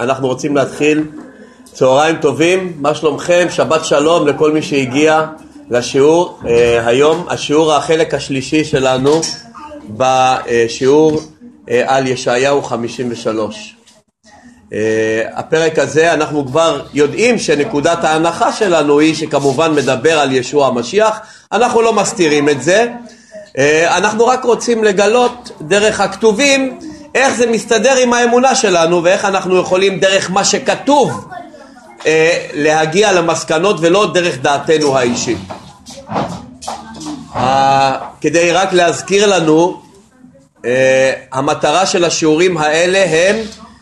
אנחנו רוצים להתחיל. צהריים טובים, מה שלומכם? שבת שלום לכל מי שהגיע לשיעור. Uh, היום השיעור החלק השלישי שלנו בשיעור uh, על ישעיהו 53. Uh, הפרק הזה אנחנו כבר יודעים שנקודת ההנחה שלנו היא שכמובן מדבר על ישוע המשיח, אנחנו לא מסתירים את זה, אנחנו רק רוצים לגלות דרך הכתובים איך זה מסתדר עם האמונה שלנו ואיך אנחנו יכולים דרך מה שכתוב אה, להגיע למסקנות ולא דרך דעתנו האישית. אה, כדי רק להזכיר לנו, אה, המטרה של השיעורים האלה הם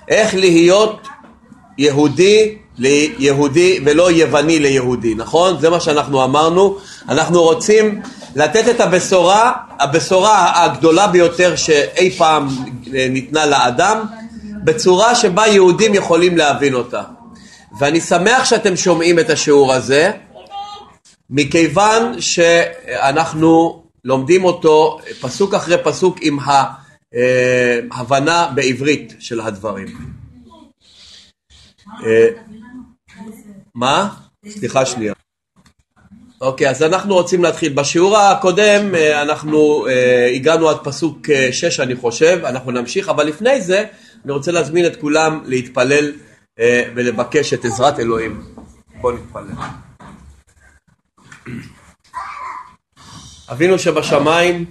איך להיות יהודי ליהודי ולא יווני ליהודי, נכון? זה מה שאנחנו אמרנו. אנחנו רוצים לתת את הבשורה, הבשורה הגדולה ביותר שאי פעם ניתנה לאדם, בצורה שבה יהודים יכולים להבין אותה. ואני שמח שאתם שומעים את השיעור הזה, מכיוון שאנחנו לומדים אותו פסוק אחרי פסוק עם ההבנה בעברית של הדברים. אה, מה? סליחה שנייה. אוקיי, אז אנחנו רוצים להתחיל. בשיעור הקודם אה, אנחנו אה, הגענו עד פסוק 6 אני חושב, אנחנו נמשיך, אבל לפני זה אני רוצה להזמין את כולם להתפלל ולבקש את עזרת אלוהים. בואו נתפלל. אבינו שבשמיים,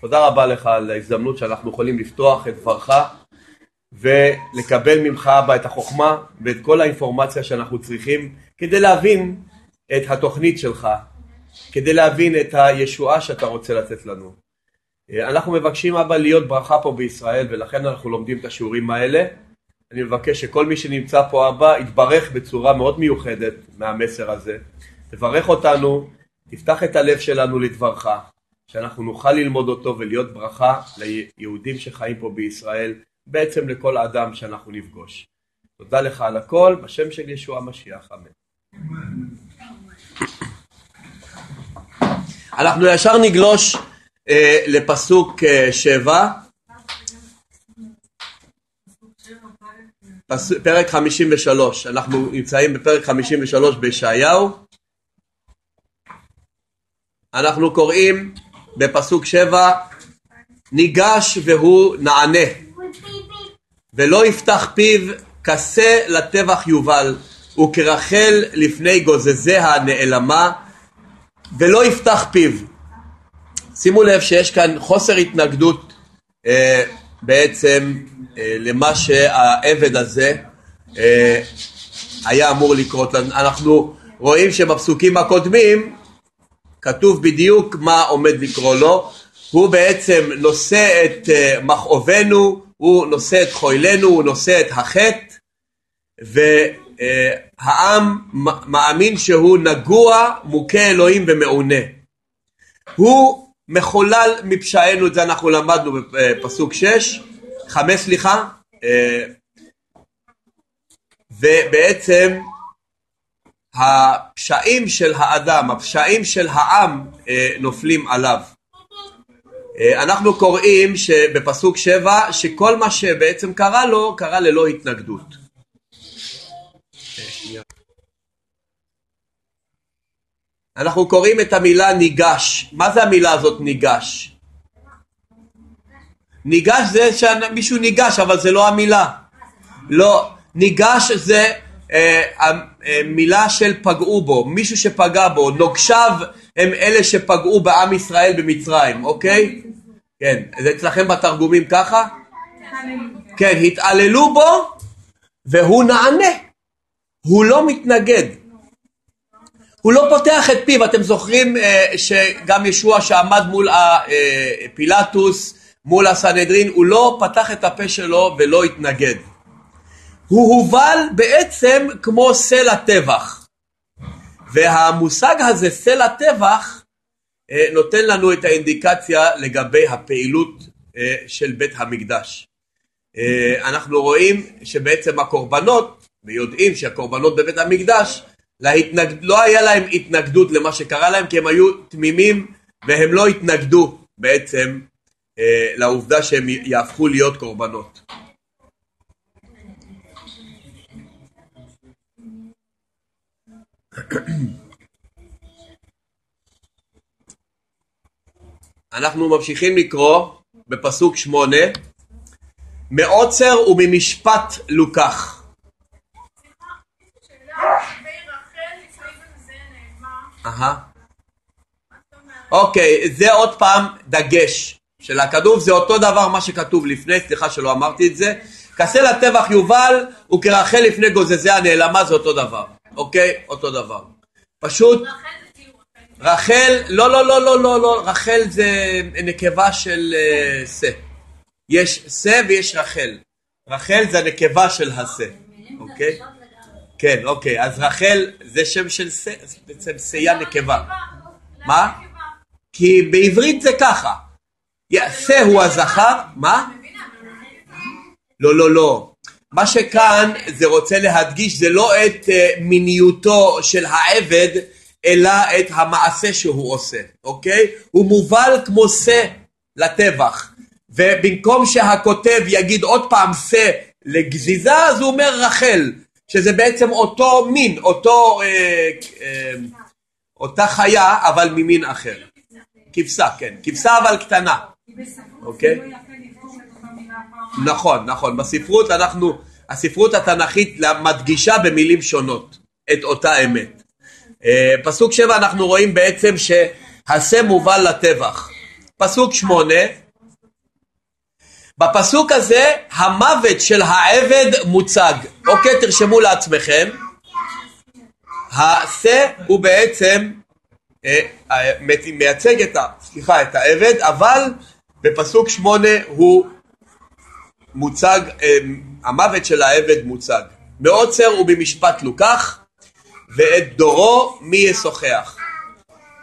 תודה רבה לך על ההזדמנות שאנחנו יכולים לפתוח את דברך ולקבל ממך אבא את החוכמה ואת כל האינפורמציה שאנחנו צריכים כדי להבין את התוכנית שלך, כדי להבין את הישועה שאתה רוצה לתת לנו. אנחנו מבקשים אבא להיות ברכה פה בישראל ולכן אנחנו לומדים את השיעורים האלה. אני מבקש שכל מי שנמצא פה אבא יתברך בצורה מאוד מיוחדת מהמסר הזה. תברך אותנו, תפתח את הלב שלנו לדברך, שאנחנו נוכל ללמוד אותו ולהיות ברכה ליהודים שחיים פה בישראל בעצם לכל אדם שאנחנו נפגוש. תודה לך על הכל, בשם של ישוע המשיח, אמן. אנחנו ישר נגלוש אה, לפסוק אה, שבע, פרק 53, אנחנו נמצאים בפרק 53 בישעיהו, אנחנו קוראים בפסוק שבע, ניגש והוא נענה. ולא יפתח פיו כסה לטבח יובל וכרחל לפני גוזזיה נעלמה ולא יפתח פיו. שימו לב שיש כאן חוסר התנגדות אה, בעצם אה, למה שהעבד הזה אה, היה אמור לקרות. אנחנו רואים שבפסוקים הקודמים כתוב בדיוק מה עומד לקרוא לו. הוא בעצם נושא את אה, מכאובנו, הוא נושא את חוילנו, הוא נושא את החטא, והעם מאמין שהוא נגוע, מוכה אלוהים ומעונה. הוא מחולל מפשענו, את זה אנחנו למדנו בפסוק 6, 5 סליחה, ובעצם הפשעים של האדם, הפשעים של העם נופלים עליו. אה, אנחנו קוראים בפסוק שבע שכל מה שבעצם קרה לו קרה ללא התנגדות. אנחנו קוראים את המילה ניגש. מה זה המילה הזאת ניגש? ניגש זה שמישהו ניגש אבל זה לא המילה. לא, ניגש זה אה, אה, מילה של פגעו בו, מישהו שפגע בו, נוגשיו הם אלה שפגעו בעם ישראל במצרים, אוקיי? כן, זה אצלכם בתרגומים ככה? כן, התעללו בו והוא נענה, הוא לא מתנגד. הוא לא פותח את פיו, אתם זוכרים אה, שגם ישוע שעמד מול פילטוס, מול הסנהדרין, הוא לא פתח את הפה שלו ולא התנגד. הוא הובל בעצם כמו סלע טבח. והמושג הזה, סלע טבח, אה, נותן לנו את האינדיקציה לגבי הפעילות אה, של בית המקדש. אה, אנחנו רואים שבעצם הקורבנות, ויודעים שהקורבנות בבית המקדש, להתנגד, לא היה להם התנגדות למה שקרה להם כי הם היו תמימים והם לא התנגדו בעצם לעובדה שהם יהפכו להיות קורבנות. אנחנו ממשיכים לקרוא בפסוק שמונה מעוצר וממשפט לוקח. אוקיי, זה עוד פעם דגש של הכתוב, זה אותו דבר מה שכתוב לפני, סליחה שלא אמרתי את זה. כסה לטבח יובל וכרחל לפני גוזזי הנעלמה זה אותו דבר, אוקיי? אותו דבר. פשוט רחל, לא, לא, לא, לא, לא, לא, רחל זה נקבה של שא. Uh, יש שא ויש רחל. רחל זה הנקבה של השא, אוקיי? כן, אוקיי, אז רחל זה שם של שא, בעצם שאה נקבה. מה? כי בעברית זה ככה. שא הוא הזכר, מה? לא, לא, לא. מה שכאן זה רוצה להדגיש זה לא את uh, מיניותו של העבד, אלא את המעשה שהוא עושה, אוקיי? הוא מובל כמו שא לטבח, ובמקום שהכותב יגיד עוד פעם שא לגזיזה, אז הוא אומר רחל, שזה בעצם אותו מין, אותו, אה, אה, אותה חיה, אבל ממין אחר. כבשה, כן. כבשה אבל קטנה. אוקיי? נכון, נכון. בספרות אנחנו, הספרות התנ"כית מדגישה במילים שונות את אותה אמת. אה, פסוק שבע אנחנו רואים בעצם שהשה מובל לטבח. פסוק שמונה, בפסוק הזה המוות של העבד מוצג. אוקיי, תרשמו לעצמכם. השה הוא בעצם אה, אה, מייצג את, ה, סליחה, את העבד, אבל בפסוק שמונה הוא מוצג, המוות של העבד מוצג. מעוצר ובמשפט לוקח, ואת דורו מי ישוחח.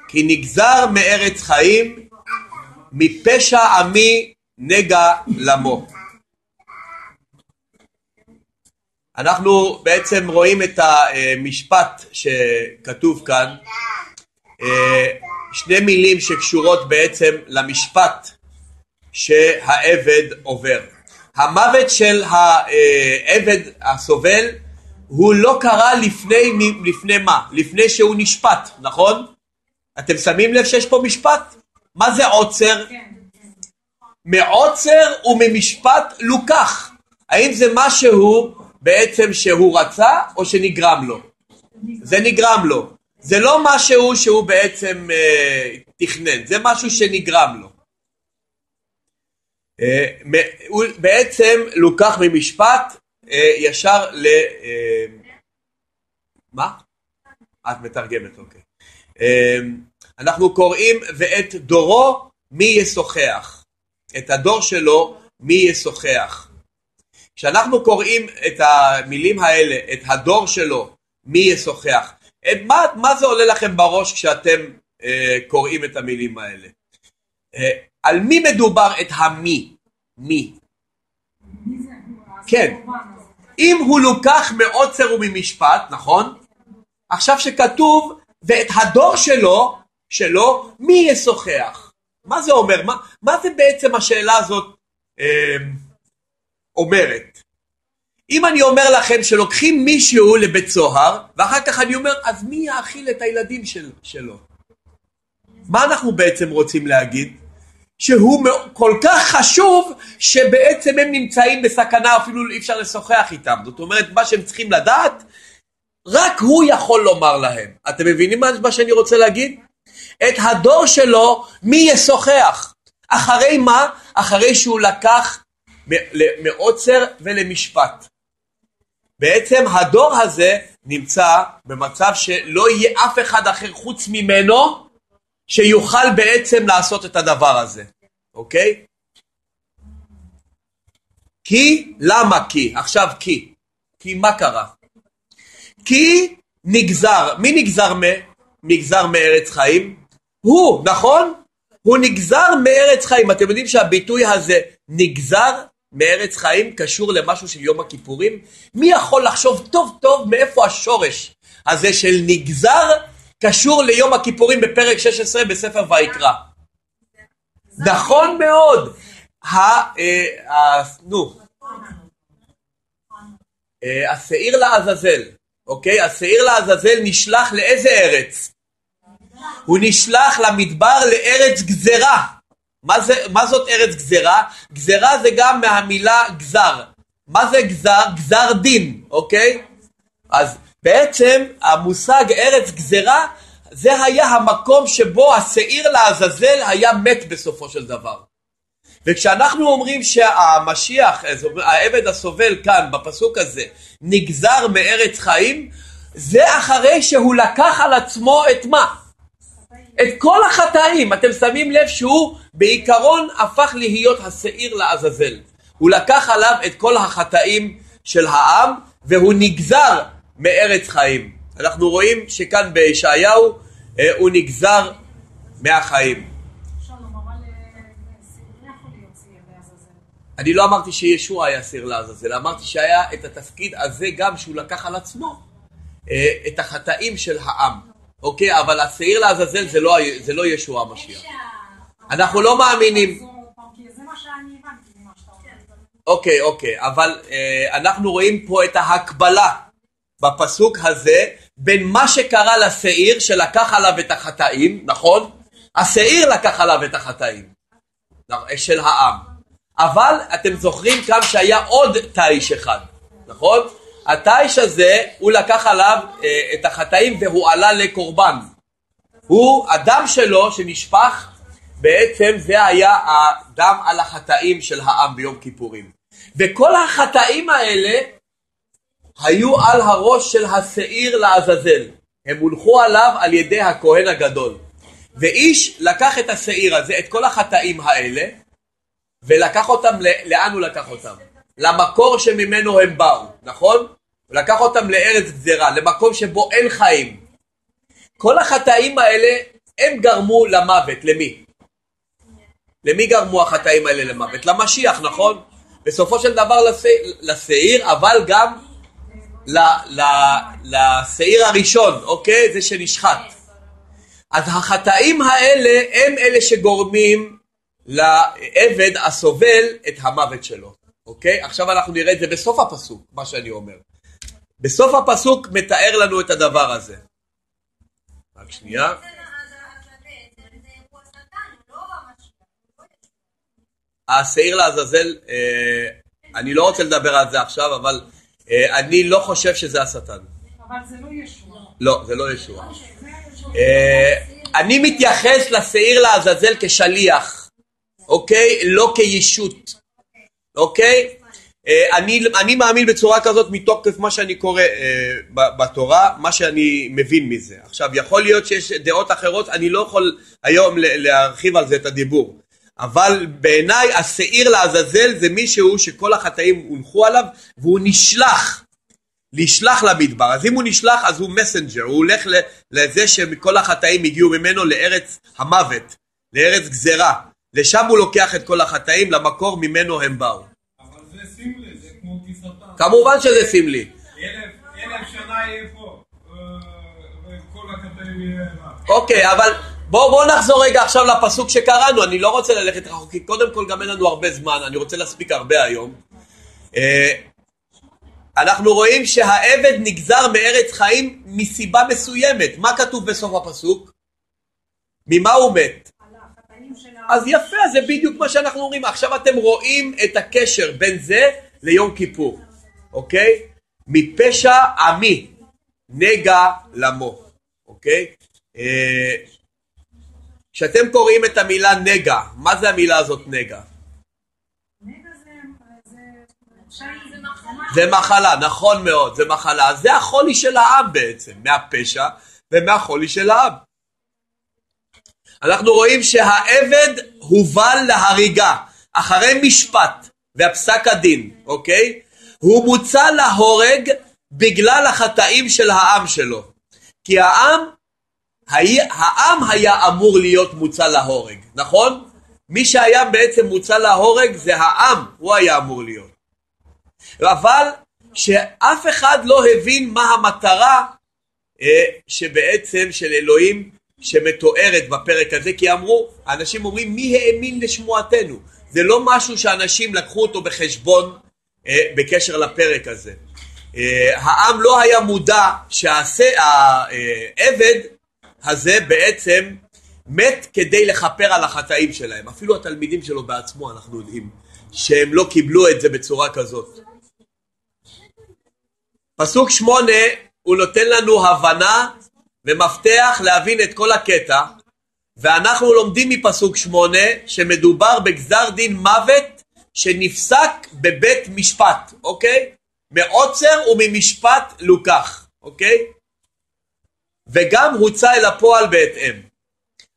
כי נגזר מארץ חיים, מפשע עמי נגע למו. אנחנו בעצם רואים את המשפט שכתוב כאן, שני מילים שקשורות בעצם למשפט שהעבד עובר. המוות של העבד הסובל הוא לא קרה לפני, לפני מה? לפני שהוא נשפט, נכון? אתם שמים לב שיש פה משפט? מה זה עוצר? כן. מעוצר וממשפט לוקח. האם זה משהו בעצם שהוא רצה או שנגרם לו? זה נגרם לו. זה לא משהו שהוא בעצם אה, תכנן, זה משהו שנגרם לו. אה, הוא בעצם לוקח ממשפט אה, ישר ל... אה, מה? את מתרגמת, אוקיי. אנחנו קוראים ואת דורו מי ישוחח. את הדור שלו מי ישוחח. כשאנחנו קוראים את המילים האלה, את הדור שלו, מי ישוחח, מה, מה זה עולה לכם בראש כשאתם אה, קוראים את המילים האלה? אה, על מי מדובר את המי? מי? כן, אם הוא לוקח מעוצר וממשפט, נכון? עכשיו שכתוב, ואת הדור שלו, שלו, מי ישוחח? מה זה אומר? מה, מה זה בעצם השאלה הזאת אה, אומרת? אם אני אומר לכם שלוקחים מישהו לבית סוהר, ואחר כך אני אומר, אז מי יאכיל את הילדים של, שלו? מה אנחנו בעצם רוצים להגיד? שהוא כל כך חשוב שבעצם הם נמצאים בסכנה אפילו אי אפשר לשוחח איתם זאת אומרת מה שהם צריכים לדעת רק הוא יכול לומר להם אתם מבינים מה שאני רוצה להגיד? את הדור שלו מי ישוחח אחרי מה? אחרי שהוא לקח מעוצר ולמשפט בעצם הדור הזה נמצא במצב שלא יהיה אף אחד אחר חוץ ממנו שיוכל בעצם לעשות את הדבר הזה, אוקיי? כי, למה כי? עכשיו כי. כי מה קרה? כי נגזר, מי נגזר מ? נגזר מארץ חיים? הוא, נכון? הוא נגזר מארץ חיים. אתם יודעים שהביטוי הזה נגזר מארץ חיים קשור למשהו של יום הכיפורים? מי יכול לחשוב טוב טוב מאיפה השורש הזה של נגזר קשור ליום הכיפורים בפרק 16 בספר ויקרא. נכון מאוד. אה, נו. אה, השעיר לעזאזל. אוקיי? השעיר לעזאזל נשלח לאיזה ארץ? הוא נשלח למדבר לארץ גזרה. מה, זה, מה זאת ארץ גזרה? גזרה זה גם מהמילה גזר. מה זה גזר? גזר דין, אוקיי? אז בעצם המושג ארץ גזרה זה היה המקום שבו השעיר לעזאזל היה מת בסופו של דבר. וכשאנחנו אומרים שהמשיח, העבד הסובל כאן בפסוק הזה, נגזר מארץ חיים, זה אחרי שהוא לקח על עצמו את מה? את כל החטאים. אתם שמים לב שהוא בעיקרון הפך להיות השעיר לעזאזל. הוא לקח עליו את כל החטאים של העם והוא נגזר מארץ חיים. אנחנו רואים שכאן בישעיהו אה, הוא נגזר מהחיים. אני לא אמרתי שישוע היה סיר לעזאזל, אמרתי שהיה את התפקיד הזה גם שהוא לקח על עצמו אה, את החטאים של העם, אוקיי? אבל השעיר לעזאזל זה לא, זה לא ישוע המשיח. אנחנו לא מאמינים. אוקיי, אוקיי, אבל אה, אנחנו רואים פה את ההקבלה בפסוק הזה בין מה שקרה לשעיר שלקח עליו את החטאים, נכון? השעיר לקח עליו את החטאים של העם. אבל אתם זוכרים כאן שהיה עוד תיש אחד, נכון? התיש הזה, הוא לקח עליו אה, את החטאים והוא עלה לקורבן. הוא, הדם שלו שנשפך, בעצם זה היה הדם על החטאים של העם ביום כיפורים. וכל החטאים האלה היו על הראש של השעיר לעזאזל. הם הונחו עליו על ידי הכהן הגדול. ואיש לקח את השעיר הזה, את כל החטאים האלה, ולקח אותם, לאן הוא לקח אותם? למקור שממנו הם באו, נכון? הוא לקח אותם לארץ גזירה, למקום שבו אין חיים. כל החטאים האלה, הם גרמו למוות, למי? למי גרמו החטאים האלה למוות? למשיח, נכון? בסופו של דבר לשעיר, אבל גם לשעיר הראשון, אוקיי? זה שנשחט. אז החטאים האלה הם אלה שגורמים לעבד הסובל את המוות שלו, אוקיי? עכשיו אנחנו נראה את זה בסוף הפסוק, מה שאני אומר. בסוף הפסוק מתאר לנו את הדבר הזה. רק שנייה. השעיר לעזאזל, אה, אני לא רוצה לדבר על זה עכשיו, אבל אני לא חושב שזה השטן. אבל זה לא ישוע. לא, זה לא ישוע. אה, אני מתייחס לשעיר לעזאזל כשליח. אוקיי? לא כישות, אוקיי? אה, אני, אני מאמין בצורה כזאת מתוקף מה שאני קורא אה, בתורה, מה שאני מבין מזה. עכשיו, יכול להיות שיש דעות אחרות, אני לא יכול היום להרחיב על זה את הדיבור. אבל בעיניי השעיר לעזאזל זה מישהו שכל החטאים הונחו עליו והוא נשלח, נשלח למדבר. אז אם הוא נשלח אז הוא מסנג'ר, הוא הולך לזה שכל החטאים הגיעו ממנו לארץ המוות, לארץ גזרה. לשם הוא לוקח את כל החטאים, למקור ממנו הם באו. אבל זה סמלי, זה כמו כיסתם. כמובן שזה סמלי. אלף שנה יהיה פה, אה, וכל החטאים יהיה אוקיי, אבל בואו בוא נחזור רגע עכשיו לפסוק שקראנו, אני לא רוצה ללכת רחוק, כי קודם כל גם אין לנו הרבה זמן, אני רוצה להספיק הרבה היום. אה, אנחנו רואים שהעבד נגזר מארץ חיים מסיבה מסוימת. מה כתוב בסוף הפסוק? ממה הוא מת? אז יפה, זה בדיוק מה שאנחנו אומרים. עכשיו אתם רואים את הקשר בין זה ליום כיפור, אוקיי? מפשע עמי נגע למו, אוקיי? כשאתם קוראים את המילה נגע, מה זה המילה הזאת נגע? זה מחלה, נכון מאוד, זה מחלה. זה החולי של העם בעצם, מהפשע ומהחולי של העם. אנחנו רואים שהעבד הובל להריגה אחרי משפט והפסק הדין, אוקיי? הוא מוצא להורג בגלל החטאים של העם שלו. כי העם, העם היה אמור להיות מוצא להורג, נכון? מי שהיה בעצם מוצא להורג זה העם, הוא היה אמור להיות. אבל שאף אחד לא הבין מה המטרה אה, שבעצם של אלוהים שמתוארת בפרק הזה, כי אמרו, האנשים אומרים מי האמין לשמועתנו? זה לא משהו שאנשים לקחו אותו בחשבון אה, בקשר לפרק הזה. אה, העם לא היה מודע שהעבד הזה בעצם מת כדי לכפר על החטאים שלהם. אפילו התלמידים שלו בעצמו, אנחנו יודעים, שהם לא קיבלו את זה בצורה כזאת. פסוק שמונה, הוא נותן לנו הבנה ומפתח להבין את כל הקטע, ואנחנו לומדים מפסוק שמונה שמדובר בגזר דין מוות שנפסק בבית משפט, אוקיי? מעוצר וממשפט לוקח, אוקיי? וגם הוצא אל הפועל בהתאם.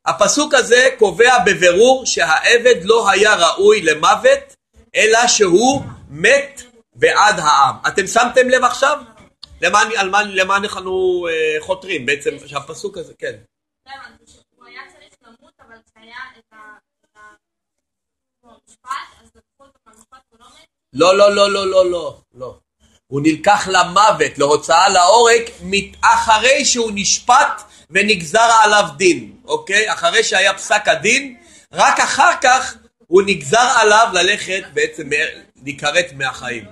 הפסוק הזה קובע בבירור שהעבד לא היה ראוי למוות, אלא שהוא מת בעד העם. אתם שמתם לב עכשיו? למה, על מה, למה אנחנו אה, חותרים בעצם, שהפסוק הזה, כן. לא, לא, לא, לא, לא, לא, לא. הוא נלקח למוות, להוצאה להורג, אחרי שהוא נשפט ונגזר עליו דין, אוקיי? אחרי שהיה פסק הדין, רק אחר כך הוא נגזר עליו ללכת בעצם להיכרת מהחיים.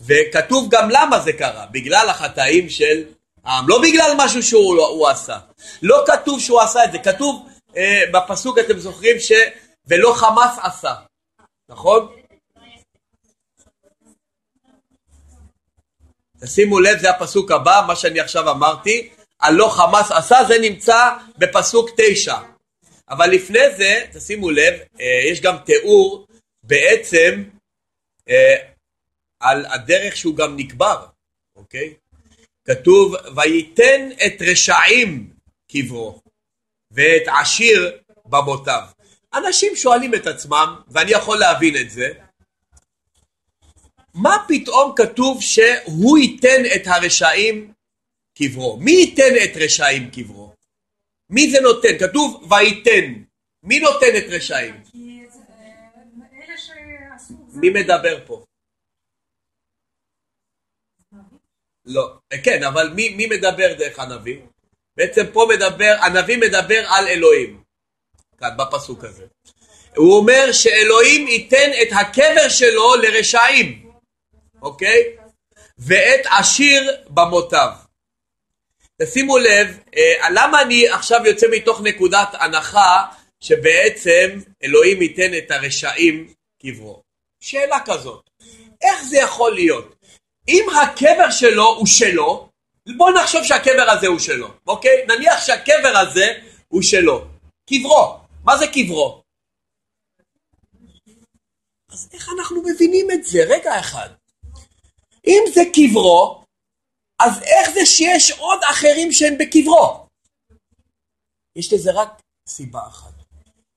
וכתוב גם למה זה קרה, בגלל החטאים של העם, לא בגלל משהו שהוא לא, עשה. לא כתוב שהוא עשה את זה, כתוב אה, בפסוק אתם זוכרים ש... ולא חמאס עשה, נכון? תשימו לב, זה הפסוק הבא, מה שאני עכשיו אמרתי, הלא חמאס עשה, זה נמצא בפסוק תשע. אבל לפני זה, תשימו לב, אה, יש גם תיאור בעצם אה, על הדרך שהוא גם נקבר, אוקיי? כתוב, וייתן את רשעים קברו, ואת עשיר במותיו. אנשים שואלים את עצמם, ואני יכול להבין את זה, מה פתאום כתוב שהוא ייתן את הרשעים קברו? מי ייתן את רשעים קברו? מי זה נותן? כתוב וייתן. מי נותן את רשעים? מי מדבר פה? לא. כן, אבל מי, מי מדבר דרך הנביא? בעצם פה מדבר, הנביא מדבר על אלוהים. כאן, בפסוק הזה. הוא אומר שאלוהים ייתן את הקבר שלו לרשעים. אוקיי? ואת עשיר במותיו. תשימו לב, אה, למה אני עכשיו יוצא מתוך נקודת הנחה שבעצם אלוהים ייתן את הרשעים קברו? שאלה כזאת, איך זה יכול להיות? אם הקבר שלו הוא שלו, בוא נחשוב שהקבר הזה הוא שלו, אוקיי? נניח שהקבר הזה הוא שלו. קברו, מה זה קברו? אז איך אנחנו מבינים את זה? רגע אחד. אם זה קברו, אז איך זה שיש עוד אחרים שהם בקברו? יש לזה רק סיבה אחת.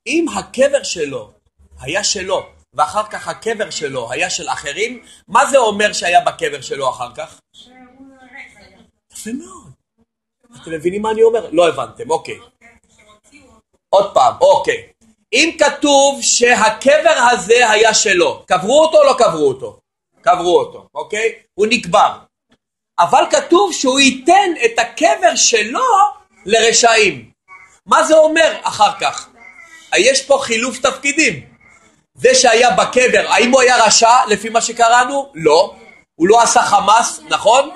אם הקבר שלו היה שלו, ואחר כך הקבר שלו היה של אחרים, מה זה אומר שהיה בקבר שלו אחר כך? יפה מאוד. אתם מבינים מה אני אומר? לא הבנתם, אוקיי. עוד פעם, אוקיי. אם כתוב שהקבר הזה היה שלו, קברו אותו או לא קברו אותו? קברו אותו, אוקיי? הוא נקבר. אבל כתוב שהוא ייתן את הקבר שלו לרשעים. מה זה אומר אחר כך? יש פה חילוף תפקידים. זה שהיה בקבר, האם הוא היה רשע לפי מה שקראנו? לא. הוא לא עשה חמאס, נכון?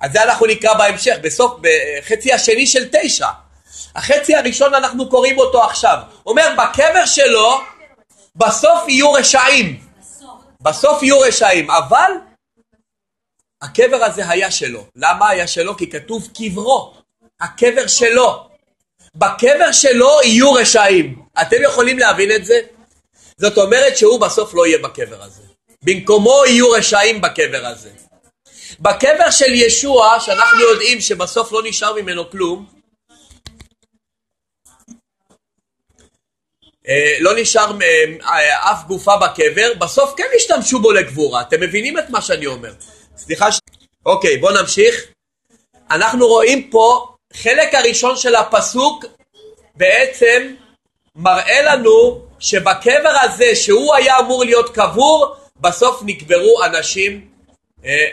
אז זה אנחנו נקרא בהמשך, בסוף, בחצי השני של תשע. החצי הראשון אנחנו קוראים אותו עכשיו. אומר, בקבר שלו בסוף יהיו רשעים. בסוף יהיו רשעים, אבל הקבר הזה היה שלו. למה היה שלו? כי כתוב קברו, הקבר שלו. בקבר שלו יהיו רשעים. אתם יכולים להבין את זה? זאת אומרת שהוא בסוף לא יהיה בקבר הזה. במקומו יהיו רשעים בקבר הזה. בקבר של ישוע, שאנחנו יודעים שבסוף לא נשאר ממנו כלום, לא נשאר אה, אף גופה בקבר, בסוף כן השתמשו בו לקבורה. אתם מבינים את מה שאני אומר? סליחה ש... אוקיי, בואו נמשיך. אנחנו רואים פה, חלק הראשון של הפסוק בעצם מראה לנו שבקבר הזה, שהוא היה אמור להיות קבור, בסוף נקברו אנשים אה,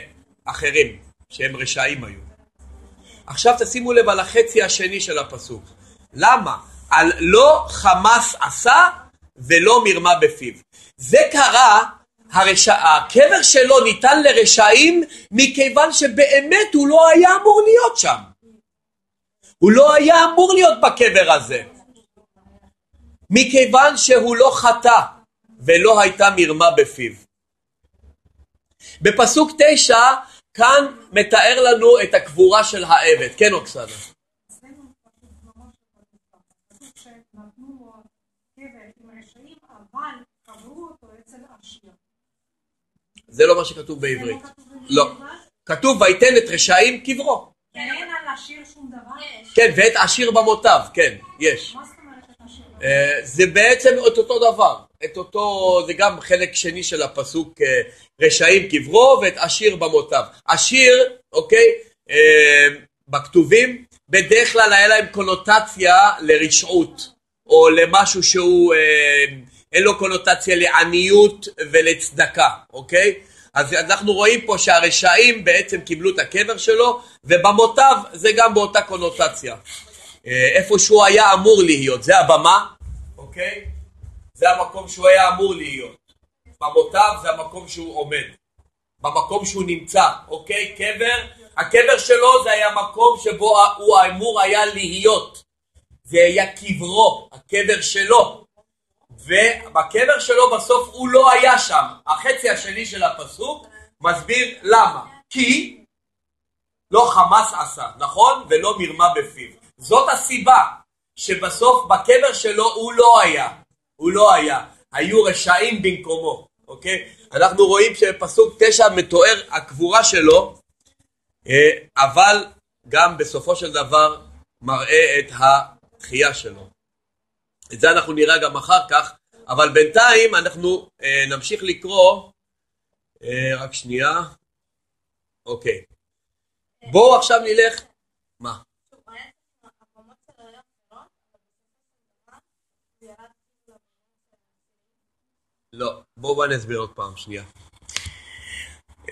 אחרים, שהם רשעים היו. עכשיו תשימו לב על החצי השני של הפסוק. למה? על לא חמאס עשה ולא מרמה בפיו. זה קרה הרשע, הקבר שלו ניתן לרשעים מכיוון שבאמת הוא לא היה אמור להיות שם. הוא לא היה אמור להיות בקבר הזה. מכיוון שהוא לא חטא ולא הייתה מרמה בפיו. בפסוק תשע כאן מתאר לנו את הקבורה של העבד. כן אוקסנה. אצלנו כתוב ממש כתוב שנתנו לו קבר עם רשעים, אבל קברו אותו אצל עשיר. זה לא מה שכתוב בעברית. לא כתוב בעברית? לא. כתוב ויתן את רשעים קברו. ואין על עשיר שום דבר? כן, ואת עשיר במותיו, כן, יש. מה זאת אומרת את עשיר? אה, זה בעצם את אותו דבר. את אותו, זה גם חלק שני של הפסוק אה, רשעים קברו ואת עשיר במותיו. עשיר, אוקיי, אה, בכתובים, בדרך כלל היה להם קונוטציה לרשעות, או למשהו שהוא, אין לו קונוטציה לעניות ולצדקה, אוקיי? אז אנחנו רואים פה שהרשעים בעצם קיבלו את הקבר שלו, ובמותיו זה גם באותה קונוטציה. אה, איפה שהוא היה אמור להיות, זה הבמה, אוקיי? זה המקום שהוא היה אמור להיות. במותיו זה המקום שהוא עומד. במקום שהוא נמצא, אוקיי? קבר, הקבר שלו זה היה מקום שבו הוא אמור היה להיות. זה היה קברו, הקבר שלו. ובקבר שלו בסוף הוא לא היה שם. החצי השני של הפסוק מסביר למה. כי לא חמאס עשה, נכון? ולא מרמה בפיו. זאת הסיבה שבסוף בקבר שלו הוא לא היה. הוא לא היה. היו רשעים במקומו, אוקיי? אנחנו רואים שבפסוק תשע מתואר הקבורה שלו, אה, אבל גם בסופו של דבר מראה את התחייה שלו. את זה אנחנו נראה גם אחר כך, אבל בינתיים אנחנו אה, נמשיך לקרוא, אה, רק שנייה, אוקיי. בואו עכשיו נלך, מה? לא, בואו בוא אני אסביר עוד פעם, שנייה.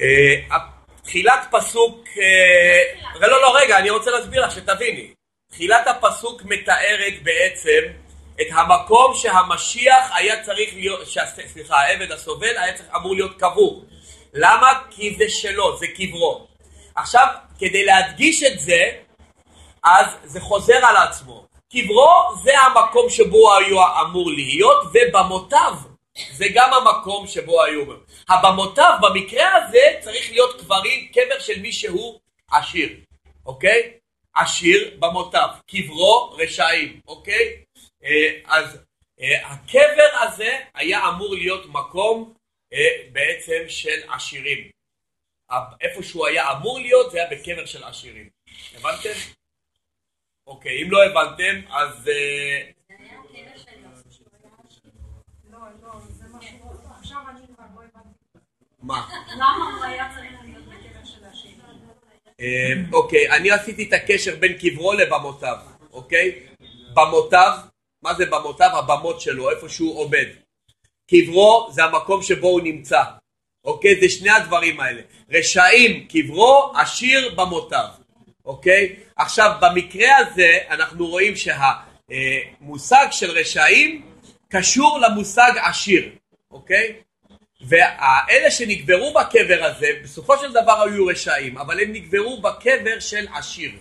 אה, תחילת פסוק, אה, לא, לא, רגע, אני רוצה להסביר לך שתביני. תחילת הפסוק מתארת בעצם את המקום שהמשיח היה צריך להיות, שה- סליחה, העבד הסובל היה צריך, אמור להיות קבור. למה? כי זה שלו, זה קברו. עכשיו, כדי להדגיש את זה, אז זה חוזר על עצמו. קברו זה המקום שבו היו אמור להיות, ובמותיו זה גם המקום שבו היו. הבמותיו במקרה הזה צריך להיות קברים, קבר של מי שהוא עשיר, אוקיי? עשיר במותיו, קברו רשעים, אוקיי? אה, אז אה, הקבר הזה היה אמור להיות מקום אה, בעצם של עשירים. איפה שהוא היה אמור להיות זה היה בקבר של עשירים. הבנתם? אוקיי, אם לא הבנתם, אז... לא, לא, לא. מה? למה הוא היה צריך להיות בקבר של עשיר? אוקיי, אני עשיתי את הקשר בין קברו לבמותיו, אוקיי? במותיו, מה זה במותיו? הבמות שלו, איפה שהוא עומד. קברו זה המקום שבו הוא נמצא, אוקיי? זה שני הדברים האלה. רשעים קברו, עשיר במותיו, אוקיי? עכשיו, במקרה הזה אנחנו רואים שהמושג של רשעים קשור למושג עשיר, אוקיי? ואלה שנקברו בקבר הזה, בסופו של דבר היו רשעים, אבל הם נקברו בקבר של עשיר,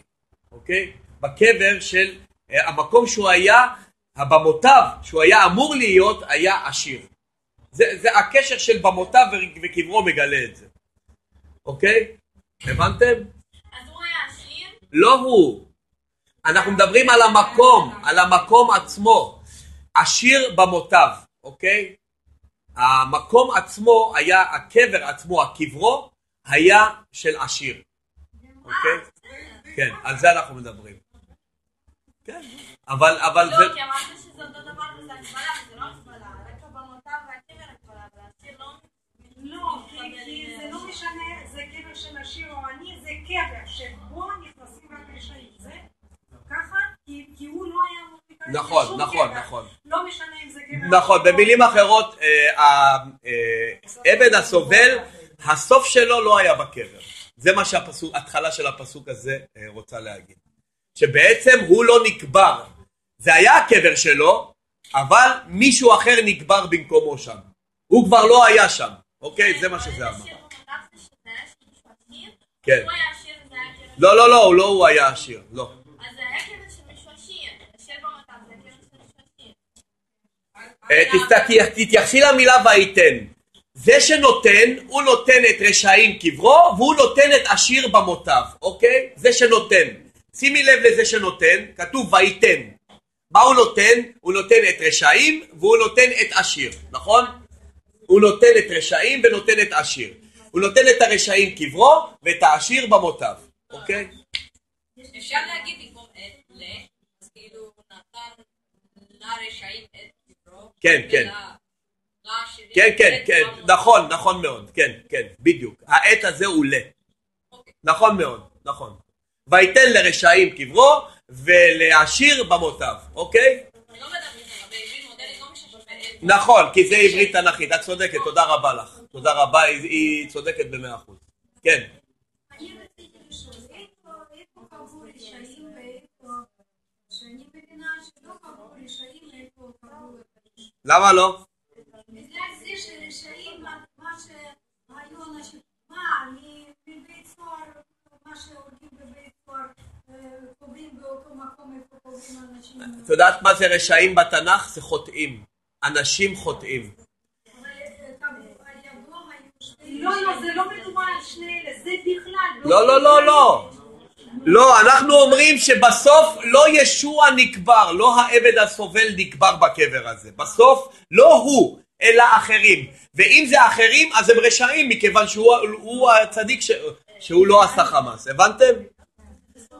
אוקיי? בקבר של אה, המקום שהוא היה, במותיו, שהוא היה אמור להיות, היה עשיר. זה, זה הקשר של במותיו וקברו מגלה את זה, אוקיי? הבנתם? אז הוא היה עשיר, לא הוא. אנחנו מדברים על המקום, על המקום עצמו. עשיר במותיו, אוקיי? המקום עצמו היה, הקבר עצמו, הקברו, היה של עשיר. אוקיי? כן, על זה אנחנו מדברים. כן, אבל, אבל זה... לא, כי אמרת שזה אותו דבר וזה הגבלה, וזה לא הגבלה, רק הבמותיו והקבר הגבלה, והעשיר לא... לא, כי- כי זה לא משנה, זה קבר של עשיר או עני, זה קבר שבו נכנסים רק רשעים. זה ככה, כי כי הוא לא היה אמור להיכנס נכון, נכון. נכון. לא משנה אם זה קבר... נכון, במילים אחרות, אה, העבד הסובל, הסוף שלו לא היה בקבר. זה מה שההתחלה של הפסוק הזה אה, רוצה להגיד. שבעצם הוא לא נקבר. זה היה הקבר שלו, אבל מישהו אחר נקבר במקומו שם. הוא כבר לא היה שם, אוקיי? זה מה שזה אמר. כן. לא, לא, לא, לא הוא היה עשיר, לא. אה, תתייחסי למילה וייתן. זה שנותן, הוא נותן את רשעים קברו, והוא נותן את עשיר במותיו, אוקיי? זה שנותן. שימי לב לזה שנותן, כתוב וייתן. מה הוא נותן? הוא נותן את רשעים, והוא נותן את עשיר, נכון? הוא נותן את רשעים ונותן את עשיר. הוא נותן את הרשעים קברו, ואת העשיר במותיו, אוקיי? אפשר להגיד במקום את ל, אז כאילו הוא נתן לרשעים את קברו. כן, כן. כן, כן, את כן, במותיו. נכון, נכון מאוד, כן, כן, בדיוק. העט הזה הוא ל. נכון מאוד, נכון. ויתן לרשעים קברו ולעשיר במותיו, אוקיי? לא לא. נכון, כי זה עברית תנ"כית, את צודקת, תודה רבה לך. תודה רבה, היא, צודקת במאה אחוז. כן. למה לא? בגלל זה שרשעים, מה שהיו אנשים... מה, מבית סוהר, מה שהורגים בבית סוהר, אה, קוברים באותו מקום איפה קוברים אנשים. את יודעת מה זה רשעים בתנ"ך? זה חוטאים. אנשים חוטאים. לא, לא, זה לא מדובר על שני אלה, זה בכלל. לא, לא, לא, לא. לא, אנחנו אומרים שבסוף לא ישוע נקבר, לא העבד הסובל נקבר בקבר הזה. בסוף לא הוא, אלא אחרים. ואם זה אחרים, אז הם רשעים, מכיוון שהוא הוא הצדיק ש, שהוא לא עשה חמאס. הבנתם?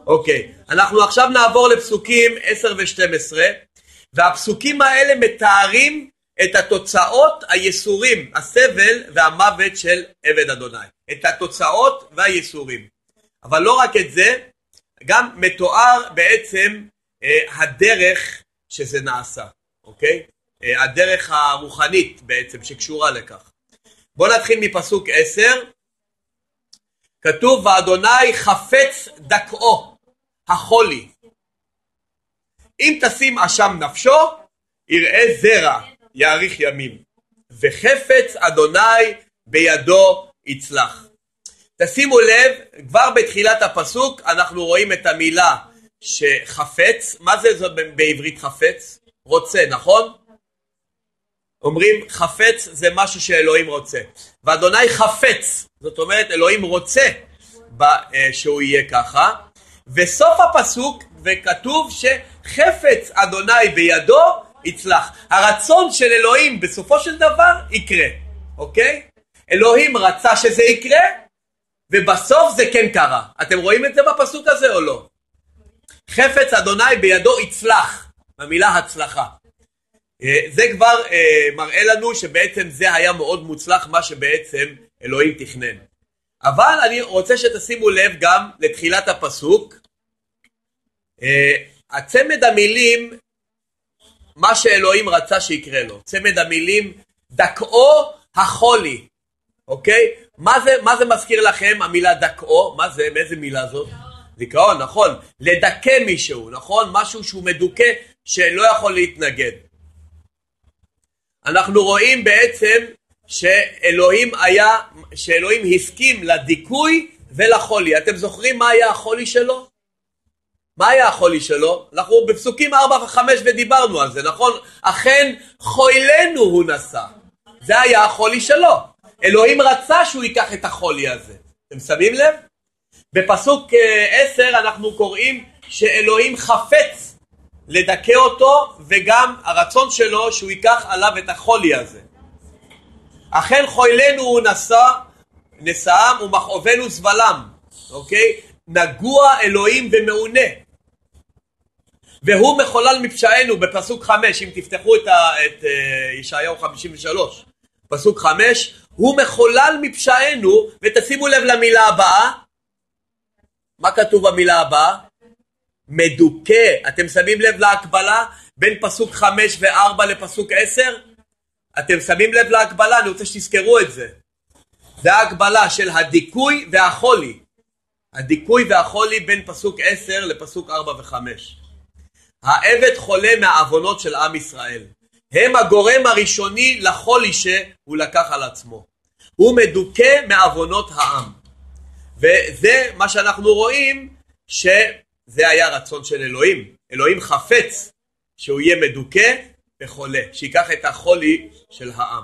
אוקיי, אנחנו עכשיו נעבור לפסוקים 10 ו-12, והפסוקים האלה מתארים את התוצאות, הייסורים, הסבל והמוות של עבד אדוני. את התוצאות והייסורים. אבל לא רק את זה, גם מתואר בעצם אה, הדרך שזה נעשה, אוקיי? אה, הדרך הרוחנית בעצם שקשורה לכך. בואו נתחיל מפסוק 10. כתוב ואדוני חפץ דכאו החולי. אם תשים אשם נפשו, יראה זרע, יאריך ימים. וחפץ אדוני בידו יצלח. תשימו לב, כבר בתחילת הפסוק אנחנו רואים את המילה שחפץ, מה זה בעברית חפץ? רוצה, נכון? אומרים חפץ זה משהו שאלוהים רוצה. ואדוני חפץ, זאת אומרת אלוהים רוצה אה, שהוא יהיה ככה. וסוף הפסוק, וכתוב שחפץ אדוני בידו יצלח. הרצון של אלוהים בסופו של דבר יקרה, אוקיי? אלוהים רצה שזה יקרה, ובסוף זה כן קרה. אתם רואים את זה בפסוק הזה או לא? חפץ אדוני בידו יצלח, במילה הצלחה. אה, זה כבר אה, מראה לנו שבעצם זה היה מאוד מוצלח מה שבעצם אלוהים תכנן. אבל אני רוצה שתשימו לב גם לתחילת הפסוק. אה, הצמד המילים, מה שאלוהים רצה שיקרה לו. צמד המילים, דכאו החולי. אוקיי? מה זה, מה זה מזכיר לכם המילה דכאו? מה זה? מאיזה מילה זאת? דיכאון, נכון. לדכא מישהו, נכון? משהו שהוא מדוכא שלא יכול להתנגד. אנחנו רואים בעצם שאלוהים היה, שאלוהים הסכים לדיכוי ולחולי. אתם זוכרים מה היה החולי שלו? מה היה החולי שלו? אנחנו בפסוקים 4 ו-5 ודיברנו על זה, נכון? אכן חולנו הוא נשא. זה היה החולי שלו. אלוהים רצה שהוא ייקח את החולי הזה. אתם שמים לב? בפסוק אה, 10 אנחנו קוראים שאלוהים חפץ לדכא אותו וגם הרצון שלו שהוא ייקח עליו את החולי הזה. אכן חולנו הוא נשא, נשאם ומכאובנו זבלם, אוקיי? נגוע אלוהים ומעונה. והוא מחולל מפשענו בפסוק 5, אם תפתחו את, ה, את uh, ישעיהו 53, פסוק 5, הוא מחולל מפשענו, ותשימו לב למילה הבאה, מה כתוב במילה הבאה? מדוכא. אתם שמים לב להקבלה בין פסוק 5 ו-4 לפסוק 10? אתם שמים לב להקבלה? אני רוצה שתזכרו את זה. זה ההקבלה של הדיכוי והחולי. הדיכוי והחולי בין פסוק 10 לפסוק 4 ו-5. העבד חולה מהעוונות של עם ישראל. הם הגורם הראשוני לחולי שהוא לקח על עצמו. הוא מדוכא מעוונות העם. וזה מה שאנחנו רואים, שזה היה רצון של אלוהים. אלוהים חפץ שהוא יהיה מדוכא וחולה, שייקח את החולי של העם.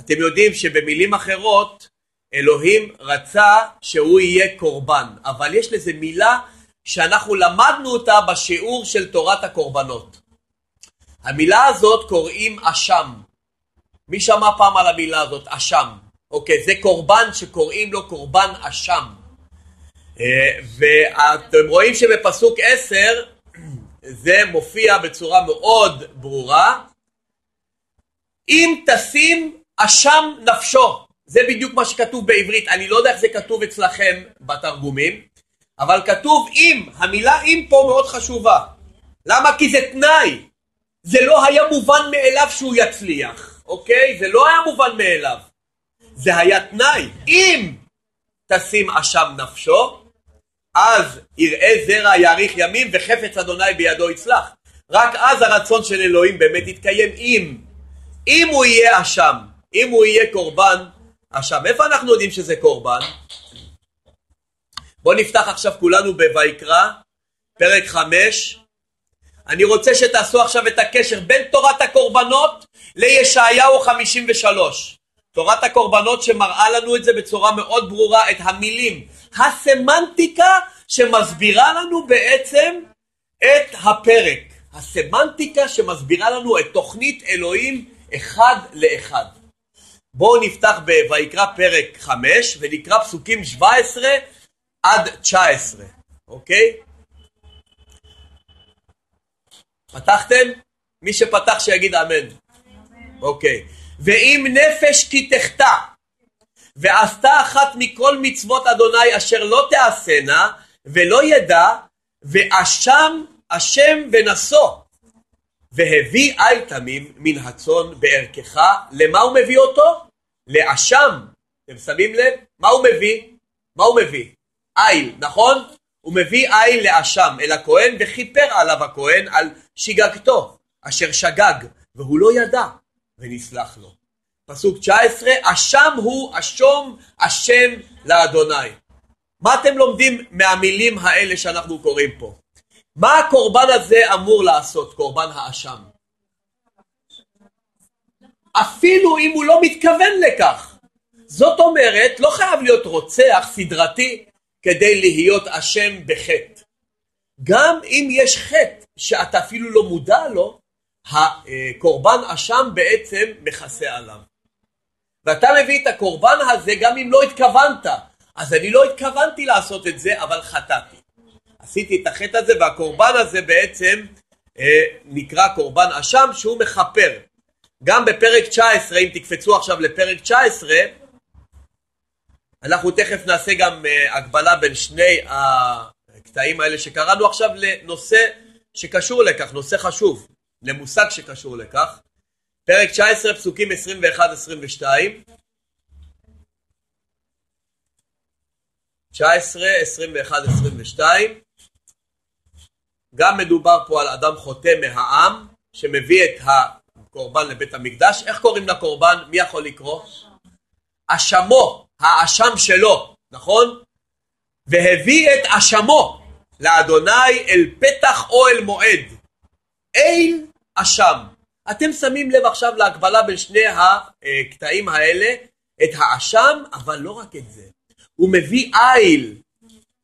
אתם יודעים שבמילים אחרות, אלוהים רצה שהוא יהיה קורבן, אבל יש לזה מילה שאנחנו למדנו אותה בשיעור של תורת הקורבנות. המילה הזאת קוראים אשם. מי שמע פעם על המילה הזאת, אשם? אוקיי, זה קורבן שקוראים לו קורבן אשם. אה, ואתם רואים שבפסוק 10 זה מופיע בצורה מאוד ברורה. אם תשים אשם נפשו, זה בדיוק מה שכתוב בעברית, אני לא יודע איך זה כתוב אצלכם בתרגומים, אבל כתוב אם, המילה אם פה מאוד חשובה. למה? כי זה תנאי. זה לא היה מובן מאליו שהוא יצליח, אוקיי? זה לא היה מובן מאליו. זה היה תנאי. אם תשים אשם נפשו, אז יראה זרע יאריך ימים וחפץ אדוני בידו יצלח. רק אז הרצון של אלוהים באמת יתקיים אם. אם הוא יהיה אשם, אם הוא יהיה קורבן אשם. איפה אנחנו יודעים שזה קורבן? בואו נפתח עכשיו כולנו בויקרא, פרק 5. אני רוצה שתעשו עכשיו את הקשר בין תורת הקורבנות לישעיהו 53. תורת הקורבנות שמראה לנו את זה בצורה מאוד ברורה, את המילים, הסמנטיקה שמסבירה לנו בעצם את הפרק. הסמנטיקה שמסבירה לנו את תוכנית אלוהים אחד לאחד. בואו נפתח בויקרא פרק 5 ונקרא פסוקים 17 עד 19, אוקיי? פתחתם? מי שפתח שיגיד אמן. אוקיי. ואם נפש כי תחטא, ועשתה אחת מכל מצוות אדוני אשר לא תעשנה, ולא ידע, ואשם השם ונשוא, והביא איל תמים מן הצאן בערכך, למה הוא מביא אותו? לאשם. אתם שמים לב? מה הוא מביא? מה הוא מביא? איל, נכון? הוא מביא איל לאשם, אל הכהן, וכיפר עליו הכהן על שגגתו, אשר שגג, והוא לא ידע, ונסלח לו. פסוק 19, אשם הוא אשום השם לאדוני. מה אתם לומדים מהמילים האלה שאנחנו קוראים פה? מה הקורבן הזה אמור לעשות, קורבן האשם? אפילו אם הוא לא מתכוון לכך. זאת אומרת, לא חייב להיות רוצח סדרתי כדי להיות אשם בחטא. גם אם יש חטא שאתה אפילו לא מודע לו, הקורבן אשם בעצם מכסה עליו. ואתה מביא את הקורבן הזה גם אם לא התכוונת. אז אני לא התכוונתי לעשות את זה, אבל חטאתי. עשיתי את החטא הזה, והקורבן הזה בעצם אה, נקרא קורבן אשם, שהוא מכפר. גם בפרק 19, אם תקפצו עכשיו לפרק 19, אנחנו תכף נעשה גם uh, הגבלה בין שני הקטעים האלה שקראנו עכשיו לנושא שקשור לכך, נושא חשוב, למושג שקשור לכך. פרק 19 פסוקים 21-22 19, 21, 22 גם מדובר פה על אדם חוטא מהעם שמביא את הקורבן לבית המקדש. איך קוראים לקורבן? מי יכול לקרוא? אשמו, האשם שלו, נכון? והביא את אשמו לאדוני אל פתח אוהל מועד. אין אשם. אתם שמים לב עכשיו להקבלה בין שני הקטעים האלה, את האשם, אבל לא רק את זה. הוא מביא איל.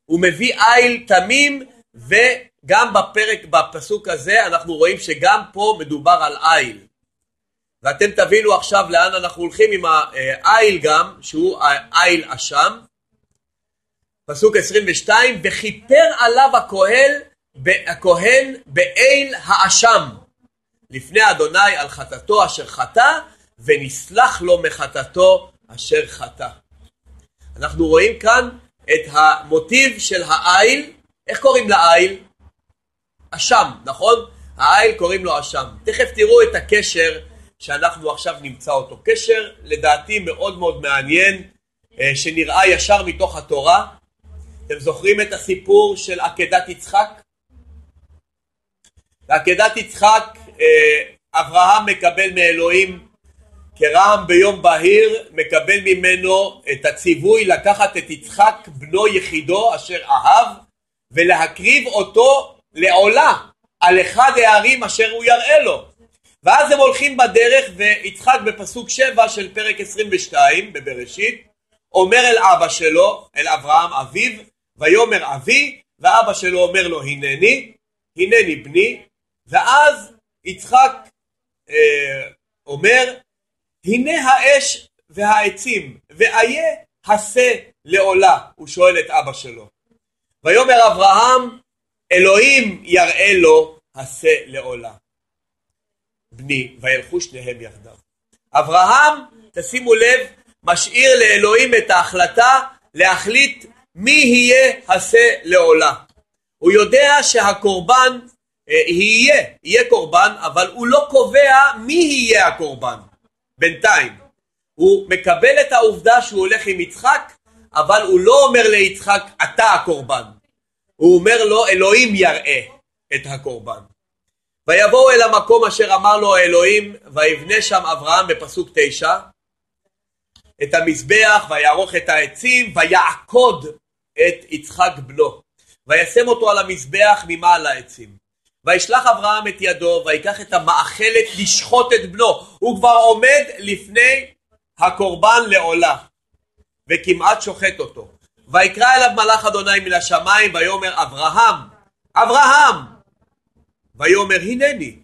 הוא מביא איל תמים, וגם בפרק, בפסוק הזה, אנחנו רואים שגם פה מדובר על איל. ואתם תבינו עכשיו לאן אנחנו הולכים עם האיל גם, שהוא איל אשם. פסוק 22, וכיפר עליו הכהל, הכהן באיל האשם, לפני אדוני על חטאתו אשר חטא, ונסלח לו מחטאתו אשר חטא. אנחנו רואים כאן את המוטיב של האיל, איך קוראים לאיל? אשם, נכון? האיל קוראים לו אשם. תכף תראו את הקשר שאנחנו עכשיו נמצא אותו. קשר לדעתי מאוד מאוד מעניין, אה, שנראה ישר מתוך התורה. אתם זוכרים את הסיפור של עקדת יצחק? בעקדת יצחק אברהם מקבל מאלוהים כרעם ביום בהיר מקבל ממנו את הציווי לקחת את יצחק בנו יחידו אשר אהב ולהקריב אותו לעולה על אחד הערים אשר הוא יראה לו. ואז הם הולכים בדרך ויצחק בפסוק 7 של פרק 22 בבראשית אומר אל אבא שלו, אל אברהם אביו, ויאמר אבי, ואבא שלו אומר לו הנני, הנני בני, ואז יצחק אה, אומר הנה האש והעצים ואיה הסה לעולה, הוא שואל את אבא שלו. ויאמר אברהם אלוהים יראה לו הסה לעולה. בני וילכו שניהם יחדיו. אברהם, תשימו לב, משאיר לאלוהים את ההחלטה להחליט מי יהיה הסה לעולה. הוא יודע שהקורבן יהיה, יהיה קורבן, אבל הוא לא קובע מי יהיה הקורבן בינתיים. הוא מקבל את העובדה שהוא הולך עם יצחק, אבל הוא לא אומר ליצחק אתה הקורבן. הוא אומר לו אלוהים יראה את הקורבן. ויבואו אל המקום אשר אמר לו האלוהים ויבנה שם אברהם בפסוק תשע את המזבח ויערוך את העצים ויעקוד את יצחק בנו וישם אותו על המזבח ממעל העצים וישלח אברהם את ידו ויקח את המאכלת לשחוט את בנו. הוא כבר עומד לפני הקורבן לעולה וכמעט שוחט אותו. ויקרא אליו מלאך אדוני מן השמיים ויאמר אברהם אברהם! ויאמר הנני.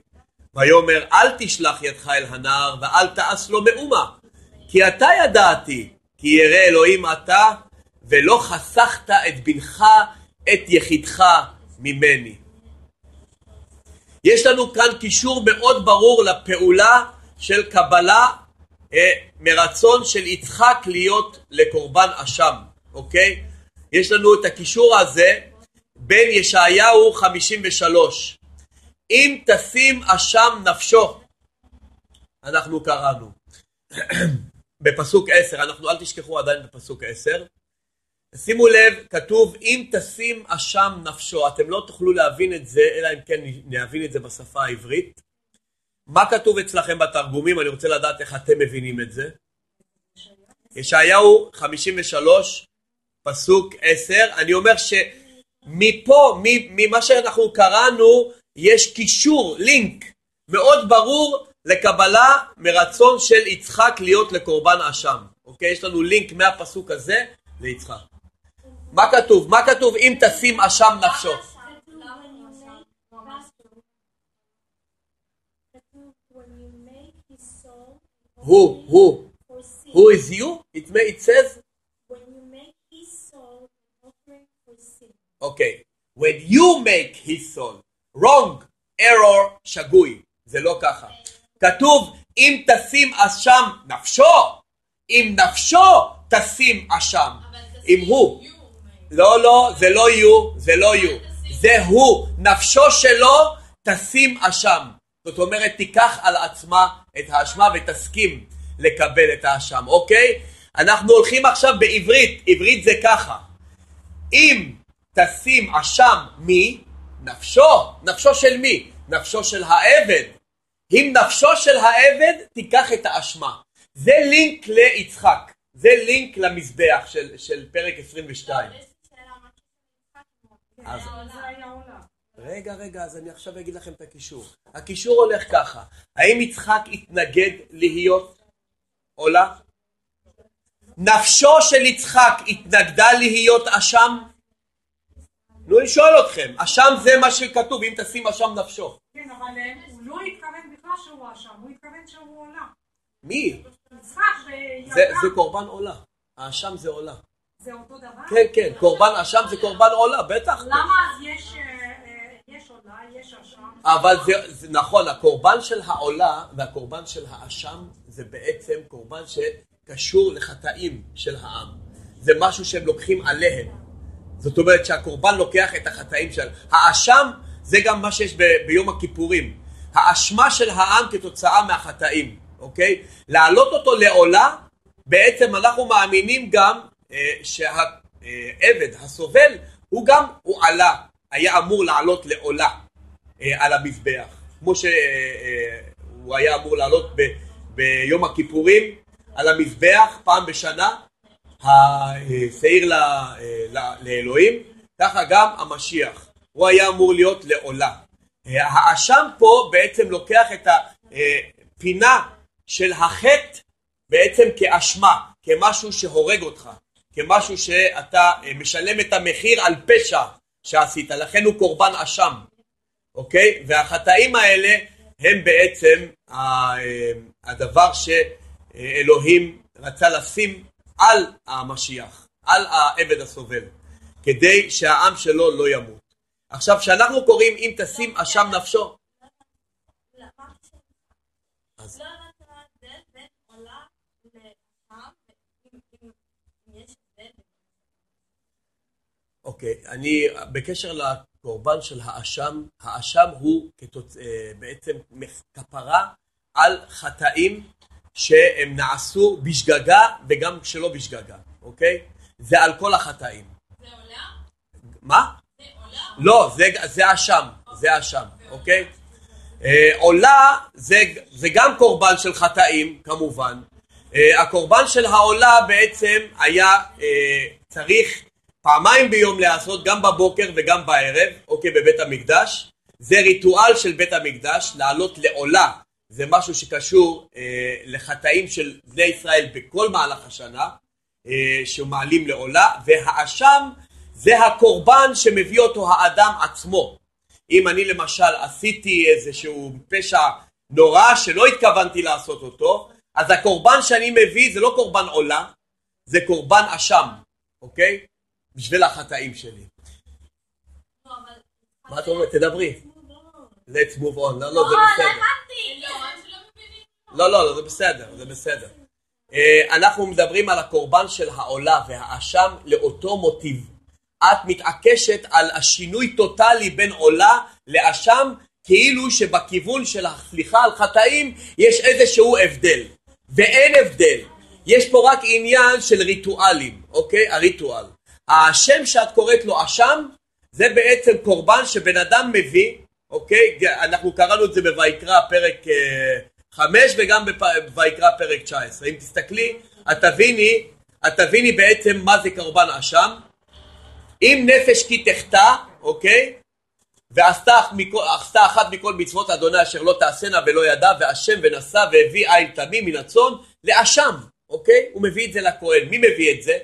ויאמר אל תשלח ידך אל הנער ואל תעש לו מאומה. כי אתה ידעתי כי ירא אלוהים אתה ולא חסכת את בנך את יחידך ממני. יש לנו כאן קישור מאוד ברור לפעולה של קבלה אה, מרצון של יצחק להיות לקורבן אשם, אוקיי? יש לנו את הקישור הזה בין ישעיהו 53 אם תשים אשם נפשו אנחנו קראנו בפסוק 10, אנחנו אל תשכחו עדיין בפסוק 10 שימו לב, כתוב אם תשים אשם נפשו, אתם לא תוכלו להבין את זה, אלא אם כן נבין את זה בשפה העברית. מה כתוב אצלכם בתרגומים? אני רוצה לדעת איך אתם מבינים את זה. ישעיהו 53, פסוק 10, אני אומר שמפה, ממה שאנחנו קראנו, יש קישור, לינק, מאוד ברור לקבלה מרצון של יצחק להיות לקורבן אשם. אוקיי? יש לנו לינק מהפסוק הזה ליצחק. מה כתוב? מה כתוב אם תשים אשם נפשו? Who? Who? Who is you? It, may, it says? Okay. When you make his soul. wrong, error, שגוי. זה לא ככה. כתוב אם תשים אשם נפשו, אם נפשו תשים אשם. אם הוא. לא, לא, זה לא יו, זה לא יו. זה הוא. נפשו שלו תשים אשם. זאת אומרת, תיקח על עצמה את האשמה ותסכים לקבל את האשם, אוקיי? אנחנו הולכים עכשיו בעברית, עברית זה ככה. אם תשים אשם מי, נפשו, נפשו של מי? נפשו של העבד. אם נפשו של העבד, תיקח את האשמה. זה לינק ליצחק, זה לינק למזבח של, של פרק 22. אז... רגע, רגע, אז אני עכשיו אגיד לכם את הקישור. הקישור הולך ככה, האם יצחק התנגד להיות עולה? נפשו של יצחק התנגדה להיות אשם? נו, אני שואל אתכם, אשם זה מה שכתוב, אם תשים אשם נפשו. כן, אבל אה, הוא לא התכוון בכלל שהוא אשם, הוא התכוון שהוא עולה. מי? יצחק. זה, זה קורבן עולה. האשם זה עולה. זה אותו דבר? כן, כן, קורבן אשם זה קורבן עולה, בטח. למה אז יש, אה, אה, יש עולה, יש אשם? אבל זה, זה נכון, הקורבן של העולה והקורבן של האשם זה בעצם קורבן שקשור לחטאים של העם. זה משהו שהם לוקחים עליהם. זאת אומרת שהקורבן לוקח את החטאים של... האשם זה גם מה שיש ב, ביום הכיפורים. האשמה של העם כתוצאה מהחטאים, אוקיי? להעלות אותו לעולה, בעצם אנחנו מאמינים גם שהעבד, הסובל, הוא גם, הוא עלה, היה אמור לעלות לעולה אה, על המזבח, כמו שהוא אה, היה אמור לעלות ב, ביום הכיפורים על המזבח פעם בשנה, השעיר לאלוהים, ככה גם המשיח, הוא היה אמור להיות לעולה. האשם פה בעצם לוקח את הפינה של החטא בעצם כאשמה, כמשהו שהורג אותך, כמשהו שאתה אה, משלם את המחיר על פשע שעשית, לכן הוא קורבן אשם, אוקיי? והחטאים האלה הם בעצם אה, הדבר שאלוהים רצה לשים על המשיח, על העבד הסובל, כדי שהעם שלו לא ימות. עכשיו, כשאנחנו קוראים אם תשים אשם נפשו, לא? אז- לא הבנת מה ההבדל בין עולה לחם, אם אם- אם יש הבדל. אוקיי, אני בקשר לקורבן של האשם, האשם הוא כתוצ... אה, בעצם כפרה על חטאים שהם נעשו בשגגה וגם שלא בשגגה, אוקיי? זה על כל החטאים. זה עולה? מה? זה עולה? לא, זה, זה אשם, זה אשם, אוקיי? אה, עולה זה, זה גם קורבן של חטאים, כמובן. אה, הקורבן של העולה בעצם היה צריך פעמיים ביום להיעשות, גם בבוקר וגם בערב, אוקיי, בבית המקדש. זה ריטואל של בית המקדש, לעלות לעולה. זה משהו שקשור אה, לחטאים של בני ישראל בכל מהלך השנה, אה, שמעלים לעולה, והאשם זה הקורבן שמביא אותו האדם עצמו. אם אני למשל עשיתי איזשהו פשע נורא שלא התכוונתי לעשות אותו, אז הקורבן שאני מביא זה לא קורבן עולה, זה קורבן אשם, אוקיי? בשביל החטאים שלי. לא. מה את אומרת? תדברי. let's move on. לא, לא, זה לא, לא בסדר. לא. לא, זה בסדר, זה בסדר. אה, אנחנו מדברים על הקורבן של העולה והאשם לאותו מוטיב. את מתעקשת על השינוי טוטלי בין עולה לאשם, כאילו שבכיוון של הסליחה על חטאים יש איזשהו הבדל. ואין הבדל. יש פה רק עניין של ריטואלים, אוקיי? הריטואל. השם שאת קוראת לו אשם, זה בעצם קורבן שבן אדם מביא, אוקיי? אנחנו קראנו את זה בויקרא פרק אה, 5 וגם בויקרא פרק 19. אם תסתכלי, את תביני, את תביני בעצם מה זה קורבן אשם. אם נפש כי תחטא, אוקיי? ועשתה אחת מכל מצוות אדוני אשר לא תעשנה ולא ידע, והשם ונשא והביא עין תמים מן הצאן לאשם, אוקיי? הוא מביא את זה לכהן. מי מביא את זה?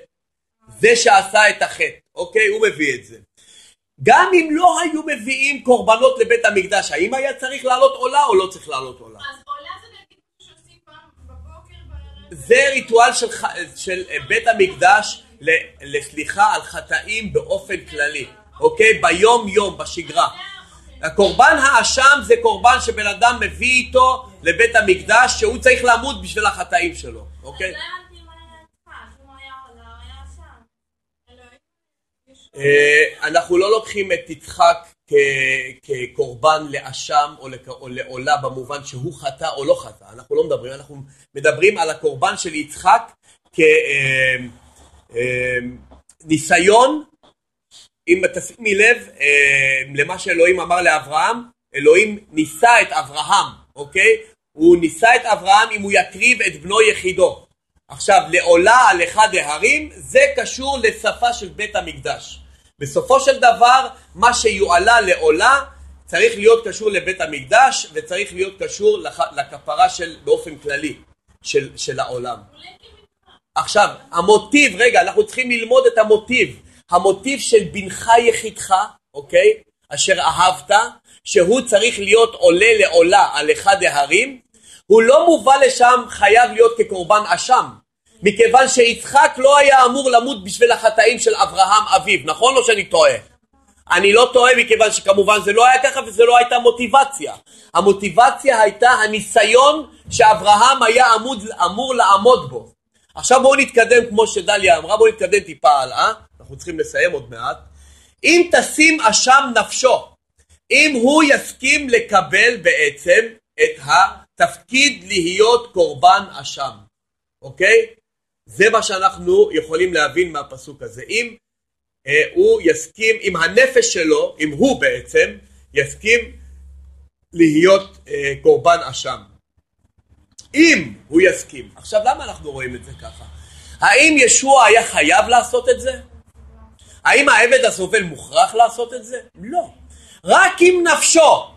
זה שעשה את החטא, אוקיי? הוא מביא את זה. גם אם לא היו מביאים קורבנות לבית המקדש, האם היה צריך לעלות עולה או לא צריך לעלות עולה? אז עולה זה נגיד שעושים פעם בבוקר. זה ריטואל של, של אה, בית המקדש לסליחה על חטאים באופן כללי, אוקיי? ביום יום, בשגרה. הקורבן האשם זה קורבן שבן אדם מביא איתו לבית המקדש שהוא צריך למות בשביל החטאים שלו, אוקיי? לא הבנתי מה היה איתך, אם הוא היה עולה, הוא היה שם. אלוהים. יש- אה, אנחנו לא לוקחים את יצחק כקורבן לאשם או, או לעולה במובן שהוא חטא או לא חטא, אנחנו לא מדברים, אנחנו מדברים על הקורבן של יצחק כניסיון, אם תשימי לב אה, למה שאלוהים אמר לאברהם, אלוהים ניסה את אברהם, אוקיי? הוא ניסה את אברהם אם הוא יקריב את בנו יחידו. עכשיו, לעולה על אחד ההרים, זה קשור לשפה של בית המקדש. בסופו של דבר, מה שיועלה לעולה, צריך להיות קשור לבית המקדש, וצריך להיות קשור לח- לכפרה של, באופן כללי, של, של העולם. עכשיו, המוטיב, רגע, אנחנו צריכים ללמוד את המוטיב. המוטיב של בנך יחידך, אוקיי? אשר אהבת, שהוא צריך להיות עולה לעולה על אחד ההרים, הוא לא מובא לשם חייב להיות כקורבן אשם. מכיוון שיצחק לא היה אמור למות בשביל החטאים של אברהם אביו, נכון או שאני טועה? אני לא טועה מכיוון שכמובן זה לא היה ככה וזה לא הייתה מוטיבציה. המוטיבציה הייתה הניסיון שאברהם היה עמוד, אמור לעמוד בו. עכשיו בואו נתקדם כמו שדליה אמרה, בואו נתקדם טיפה הלאה, אנחנו צריכים לסיים עוד מעט. אם תשים אשם נפשו, אם הוא יסכים לקבל בעצם את התפקיד להיות קורבן אשם, אוקיי? זה מה שאנחנו יכולים להבין מהפסוק הזה. אם אה, הוא יסכים, אם הנפש שלו, אם הוא בעצם, יסכים להיות אה, קורבן אשם. אם הוא יסכים. עכשיו, למה אנחנו רואים את זה ככה? האם ישוע היה חייב לעשות את זה? האם העבד הסובל מוכרח לעשות את זה? לא. רק אם נפשו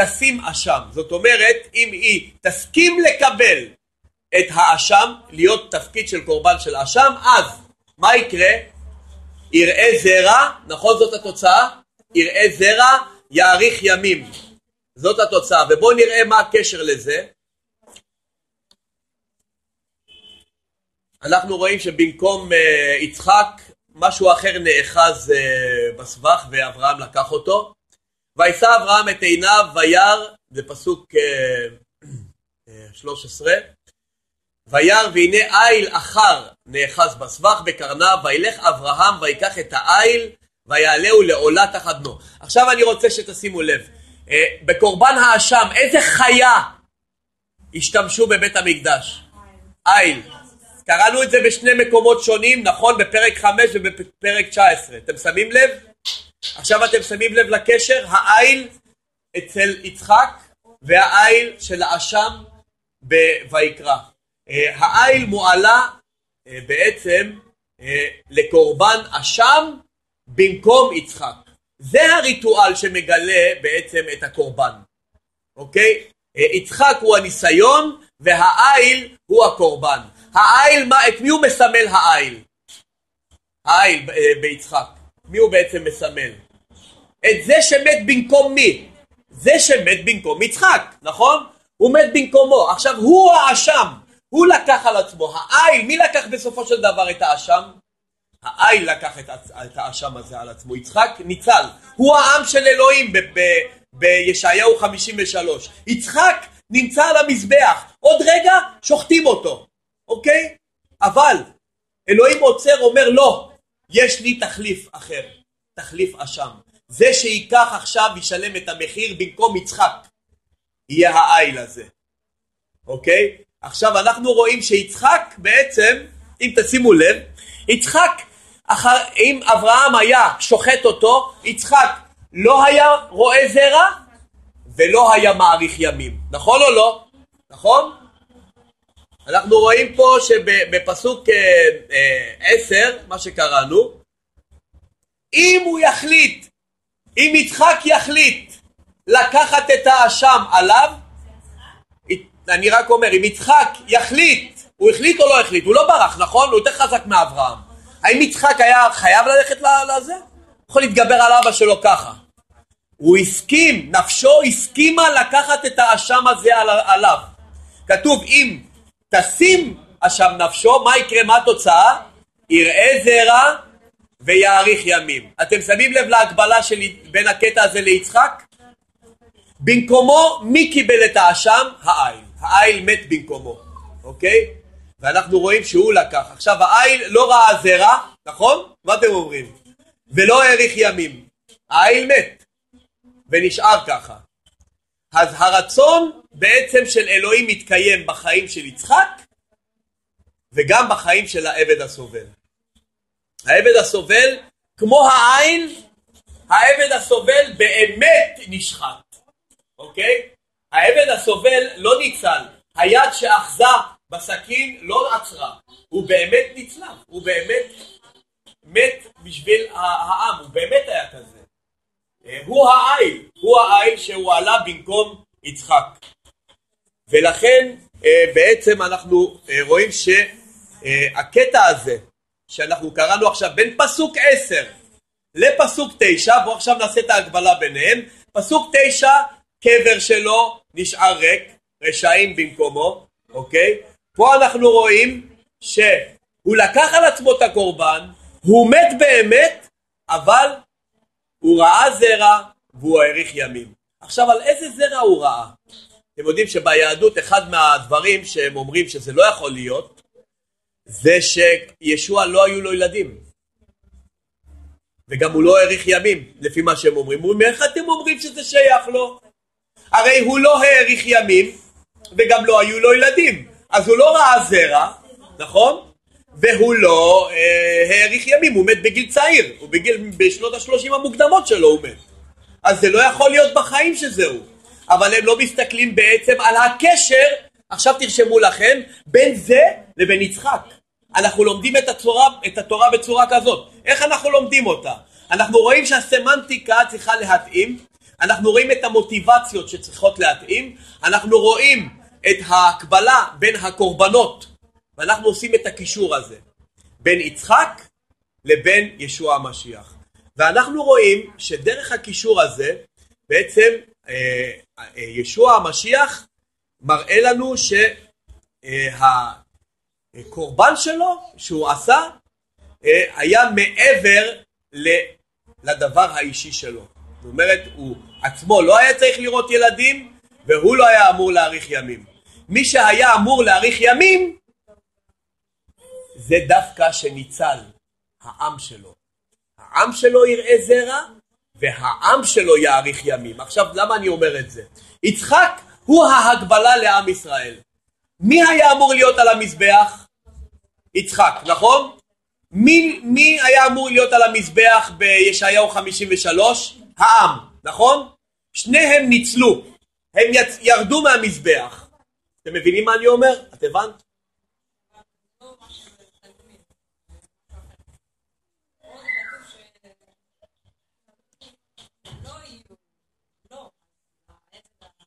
תשים אשם. זאת אומרת, אם היא תסכים לקבל את האשם, להיות תפקיד של קורבן של אשם, אז מה יקרה? יראה זרע, נכון זאת התוצאה? יראה זרע, יאריך ימים. זאת התוצאה, ובואו נראה מה הקשר לזה. אנחנו רואים שבמקום uh, יצחק משהו אחר נאחז uh, בסבך ואברהם לקח אותו. וישא אברהם את עיניו וירא, זה פסוק uh, uh, 13, וירא והנה איל אחר נאחז בסבך בקרניו, וילך אברהם ויקח את האיל ויעלהו לעולה תחת בנו. עכשיו אני רוצה שתשימו לב, uh, בקורבן האשם איזה חיה השתמשו בבית המקדש? איל. קראנו את זה בשני מקומות שונים, נכון? בפרק 5 ובפרק 19. אתם שמים לב? עכשיו אתם שמים לב לקשר? העיל אצל יצחק והעיל של האשם בויקרא. אה, העיל מועלה אה, בעצם אה, לקורבן אשם במקום יצחק. זה הריטואל שמגלה בעצם את הקורבן, אוקיי? יצחק הוא הניסיון והעיל הוא הקורבן. העיל, את מי הוא מסמל העיל? העיל ביצחק. מי הוא בעצם מסמל? את זה שמת במקום מי? זה שמת במקום יצחק, נכון? הוא מת במקומו. עכשיו הוא האשם, הוא לקח על עצמו. העיל, מי לקח בסופו של דבר את האשם? העיל לקח את, את האשם הזה על עצמו. יצחק ניצל. הוא העם של אלוהים בישעיהו 53. יצחק נמצא על המזבח. עוד רגע שוחטים אותו. אוקיי? אבל אלוהים עוצר, אומר לא, יש לי תחליף אחר, תחליף אשם. זה שייקח עכשיו ישלם את המחיר במקום יצחק, יהיה העיל הזה, אוקיי? עכשיו אנחנו רואים שיצחק בעצם, אם תשימו לב, יצחק, אחר, אם אברהם היה שוחט אותו, יצחק לא היה רואה זרע ולא היה מאריך ימים, נכון או לא? נכון? אנחנו רואים פה שבפסוק אה, אה, עשר, מה שקראנו, אם הוא יחליט, אם יצחק יחליט לקחת את האשם עליו, אני רק אומר, אם יצחק יחליט, הוא החליט או לא החליט? הוא לא ברח, נכון? הוא יותר חזק מאברהם. האם יצחק היה חייב ללכת לזה? יכול להתגבר על אבא שלו ככה. הוא הסכים, נפשו הסכימה לקחת את האשם הזה עליו. כתוב אם תשים אשם נפשו, מה יקרה, מה התוצאה? יראה זרע ויאריך ימים. אתם שמים לב להגבלה שלי בין הקטע הזה ליצחק? במקומו, מי קיבל את האשם? העיל. העיל מת במקומו, אוקיי? ואנחנו רואים שהוא לקח. עכשיו העיל לא ראה זרע, נכון? מה אתם אומרים? ולא האריך ימים. העיל מת, ונשאר ככה. אז הרצון בעצם של אלוהים מתקיים בחיים של יצחק וגם בחיים של העבד הסובל. העבד הסובל, כמו העין, העבד הסובל באמת נשחט, אוקיי? העבד הסובל לא ניצל, היד שאחזה בסכין לא עצרה, הוא באמת נצלב, הוא באמת מת בשביל העם, הוא באמת היה כזה. אה, הוא העיל, הוא העיל שהוא עלה במקום יצחק. ולכן אה, בעצם אנחנו אה, רואים שהקטע הזה שאנחנו קראנו עכשיו בין פסוק 10 לפסוק 9, בואו עכשיו נעשה את ההגבלה ביניהם, פסוק 9 קבר שלו נשאר ריק, רשעים במקומו, אוקיי? פה אנחנו רואים שהוא לקח על עצמו את הקורבן, הוא מת באמת, אבל הוא ראה זרע והוא האריך ימים. עכשיו על איזה זרע הוא ראה? אתם יודעים שביהדות אחד מהדברים שהם אומרים שזה לא יכול להיות זה שישוע לא היו לו ילדים וגם הוא לא האריך ימים לפי מה שהם אומרים. הוא אומר איך אתם אומרים שזה שייך לו? הרי הוא לא האריך ימים וגם לא היו לו ילדים אז הוא לא ראה זרע, נכון? והוא לא אה, האריך ימים, הוא מת בגיל צעיר, הוא בגיל, בשנות השלושים המוקדמות שלו הוא מת. אז זה לא יכול להיות בחיים שזהו. אבל הם לא מסתכלים בעצם על הקשר עכשיו תרשמו לכם, בין זה לבין יצחק. אנחנו לומדים את התורה, את התורה בצורה כזאת. איך אנחנו לומדים אותה? אנחנו רואים שהסמנטיקה צריכה להתאים, אנחנו רואים את המוטיבציות שצריכות להתאים, אנחנו רואים את ההקבלה בין הקורבנות, ואנחנו עושים את הקישור הזה בין יצחק לבין ישוע המשיח. ואנחנו רואים שדרך הקישור הזה בעצם אה, אה, ישוע המשיח מראה לנו שהקורבן שלו שהוא עשה אה, היה מעבר לדבר האישי שלו. זאת אומרת, הוא עצמו לא היה צריך לראות ילדים והוא לא היה אמור להאריך ימים. מי שהיה אמור להאריך ימים זה דווקא שניצל, העם שלו. העם שלו יראה זרע והעם שלו יאריך ימים. עכשיו, למה אני אומר את זה? יצחק הוא ההגבלה לעם ישראל. מי היה אמור להיות על המזבח? יצחק, נכון? מי, מי היה אמור להיות על המזבח בישעיהו 53? העם, נכון? שניהם ניצלו, הם יצ... ירדו מהמזבח. אתם מבינים מה אני אומר? את הבנת?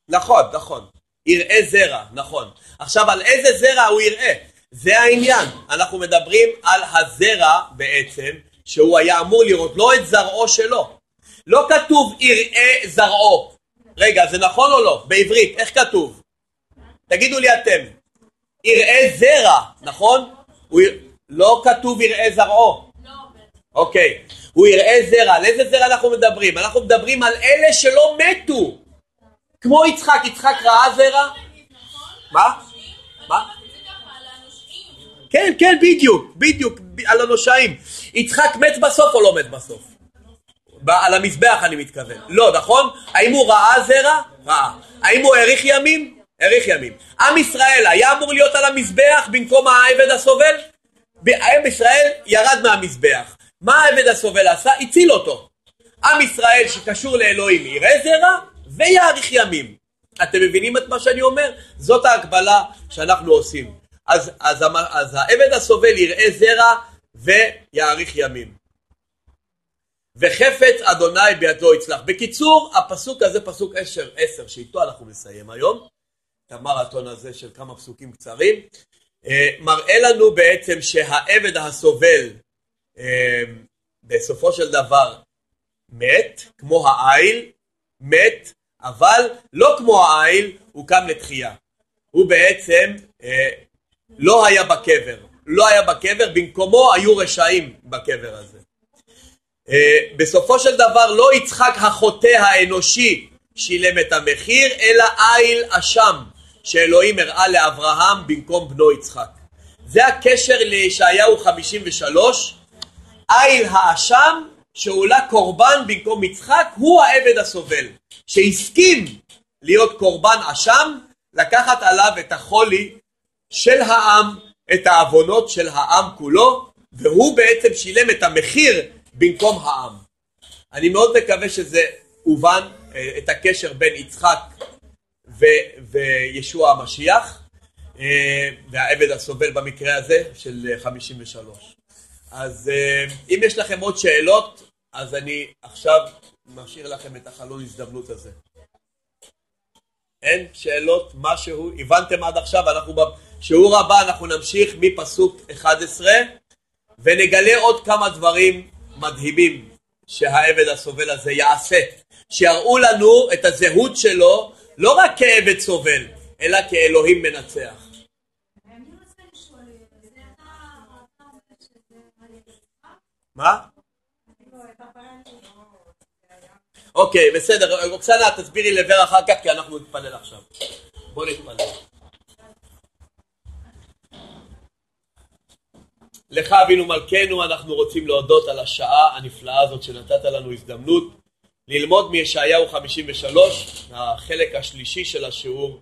נכון, נכון. יראה זרע, נכון. עכשיו, על איזה זרע הוא יראה? זה העניין. אנחנו מדברים על הזרע בעצם, שהוא היה אמור לראות, לא את זרעו שלו. לא כתוב יראה זרעו. רגע, זה נכון או לא? בעברית, איך כתוב? תגידו לי אתם. יראה זרע, נכון? הוא... לא כתוב יראה זרעו. אוקיי. הוא יראה זרע. על איזה זרע אנחנו מדברים? אנחנו מדברים על אלה שלא מתו. כמו יצחק, יצחק ראה זרע? מה? מה? כן, כן, בדיוק, בדיוק, על הנושעים. יצחק מת בסוף או לא מת בסוף? על המזבח אני מתכוון. לא, נכון? האם הוא ראה זרע? ראה. האם הוא האריך ימים? האריך ימים. עם ישראל היה אמור להיות על המזבח במקום העבד הסובל? עם ישראל ירד מהמזבח. מה העבד הסובל עשה? הציל אותו. עם ישראל שקשור לאלוהים יראה זרע ויאריך ימים. אתם מבינים את מה שאני אומר? זאת ההקבלה שאנחנו עושים. אז, אז, אז העבד הסובל יראה זרע ויאריך ימים. וחפץ אדוני בידו יצלח. בקיצור, הפסוק הזה, פסוק עשר, עשר, שאיתו אנחנו נסיים היום, את המרתון הזה של כמה פסוקים קצרים, אה, מראה לנו בעצם שהעבד הסובל אה, בסופו של דבר מת, כמו העיל, מת, אבל לא כמו העיל, הוא קם לתחייה. הוא בעצם אה, לא היה בקבר, לא היה בקבר, במקומו היו רשעים בקבר הזה. אה, בסופו של דבר לא יצחק החוטא האנושי שילם את המחיר, אלא איל אשם שאלוהים הראה לאברהם במקום בנו יצחק. זה הקשר לישעיהו 53, איל האשם שהועלה קורבן במקום יצחק הוא העבד הסובל, שהסכים להיות קורבן אשם, לקחת עליו את החולי של העם, את העוונות של העם כולו, והוא בעצם שילם את המחיר במקום העם. אני מאוד מקווה שזה הובן, אה, את הקשר בין יצחק ו- וישוע המשיח, אה, והעבד הסובל במקרה הזה של 53. אז אה, אם יש לכם עוד שאלות, אז אני עכשיו משאיר לכם את החלון הזדמנות הזה. אין שאלות, משהו, הבנתם עד עכשיו, אנחנו בשיעור הבא אנחנו נמשיך מפסוק 11 ונגלה עוד כמה דברים מדהימים שהעבד הסובל הזה יעשה, שיראו לנו את הזהות שלו לא רק כעבד סובל, אלא כאלוהים מנצח. מה? אוקיי, בסדר, רוקסנה תסבירי לבר אחר כך כי אנחנו נתפלל עכשיו. בוא נתפלל. לך אבינו מלכנו אנחנו רוצים להודות על השעה הנפלאה הזאת שנתת לנו הזדמנות ללמוד מישעיהו 53, החלק השלישי של השיעור,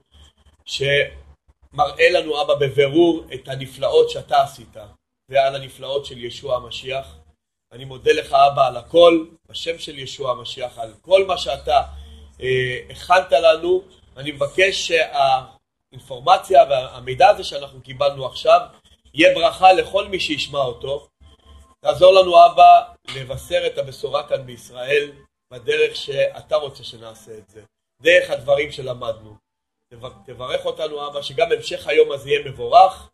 שמראה לנו אבא בבירור את הנפלאות שאתה עשית ועל הנפלאות של ישוע המשיח. אני מודה לך אבא על הכל, בשם של ישוע המשיח, על כל מה שאתה אה, הכנת לנו. אני מבקש שה... האינפורמציה והמידע הזה שאנחנו קיבלנו עכשיו יהיה ברכה לכל מי שישמע אותו. תעזור לנו אבא לבשר את הבשורה כאן בישראל בדרך שאתה רוצה שנעשה את זה, דרך הדברים שלמדנו. תב- תברך אותנו אבא שגם המשך היום הזה יהיה מבורך,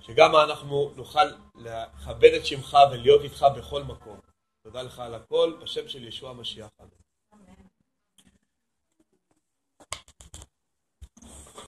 שגם אנחנו נוכל לכבד את שמך ולהיות איתך בכל מקום. תודה לך על הכל, בשם של ישוע המשיח.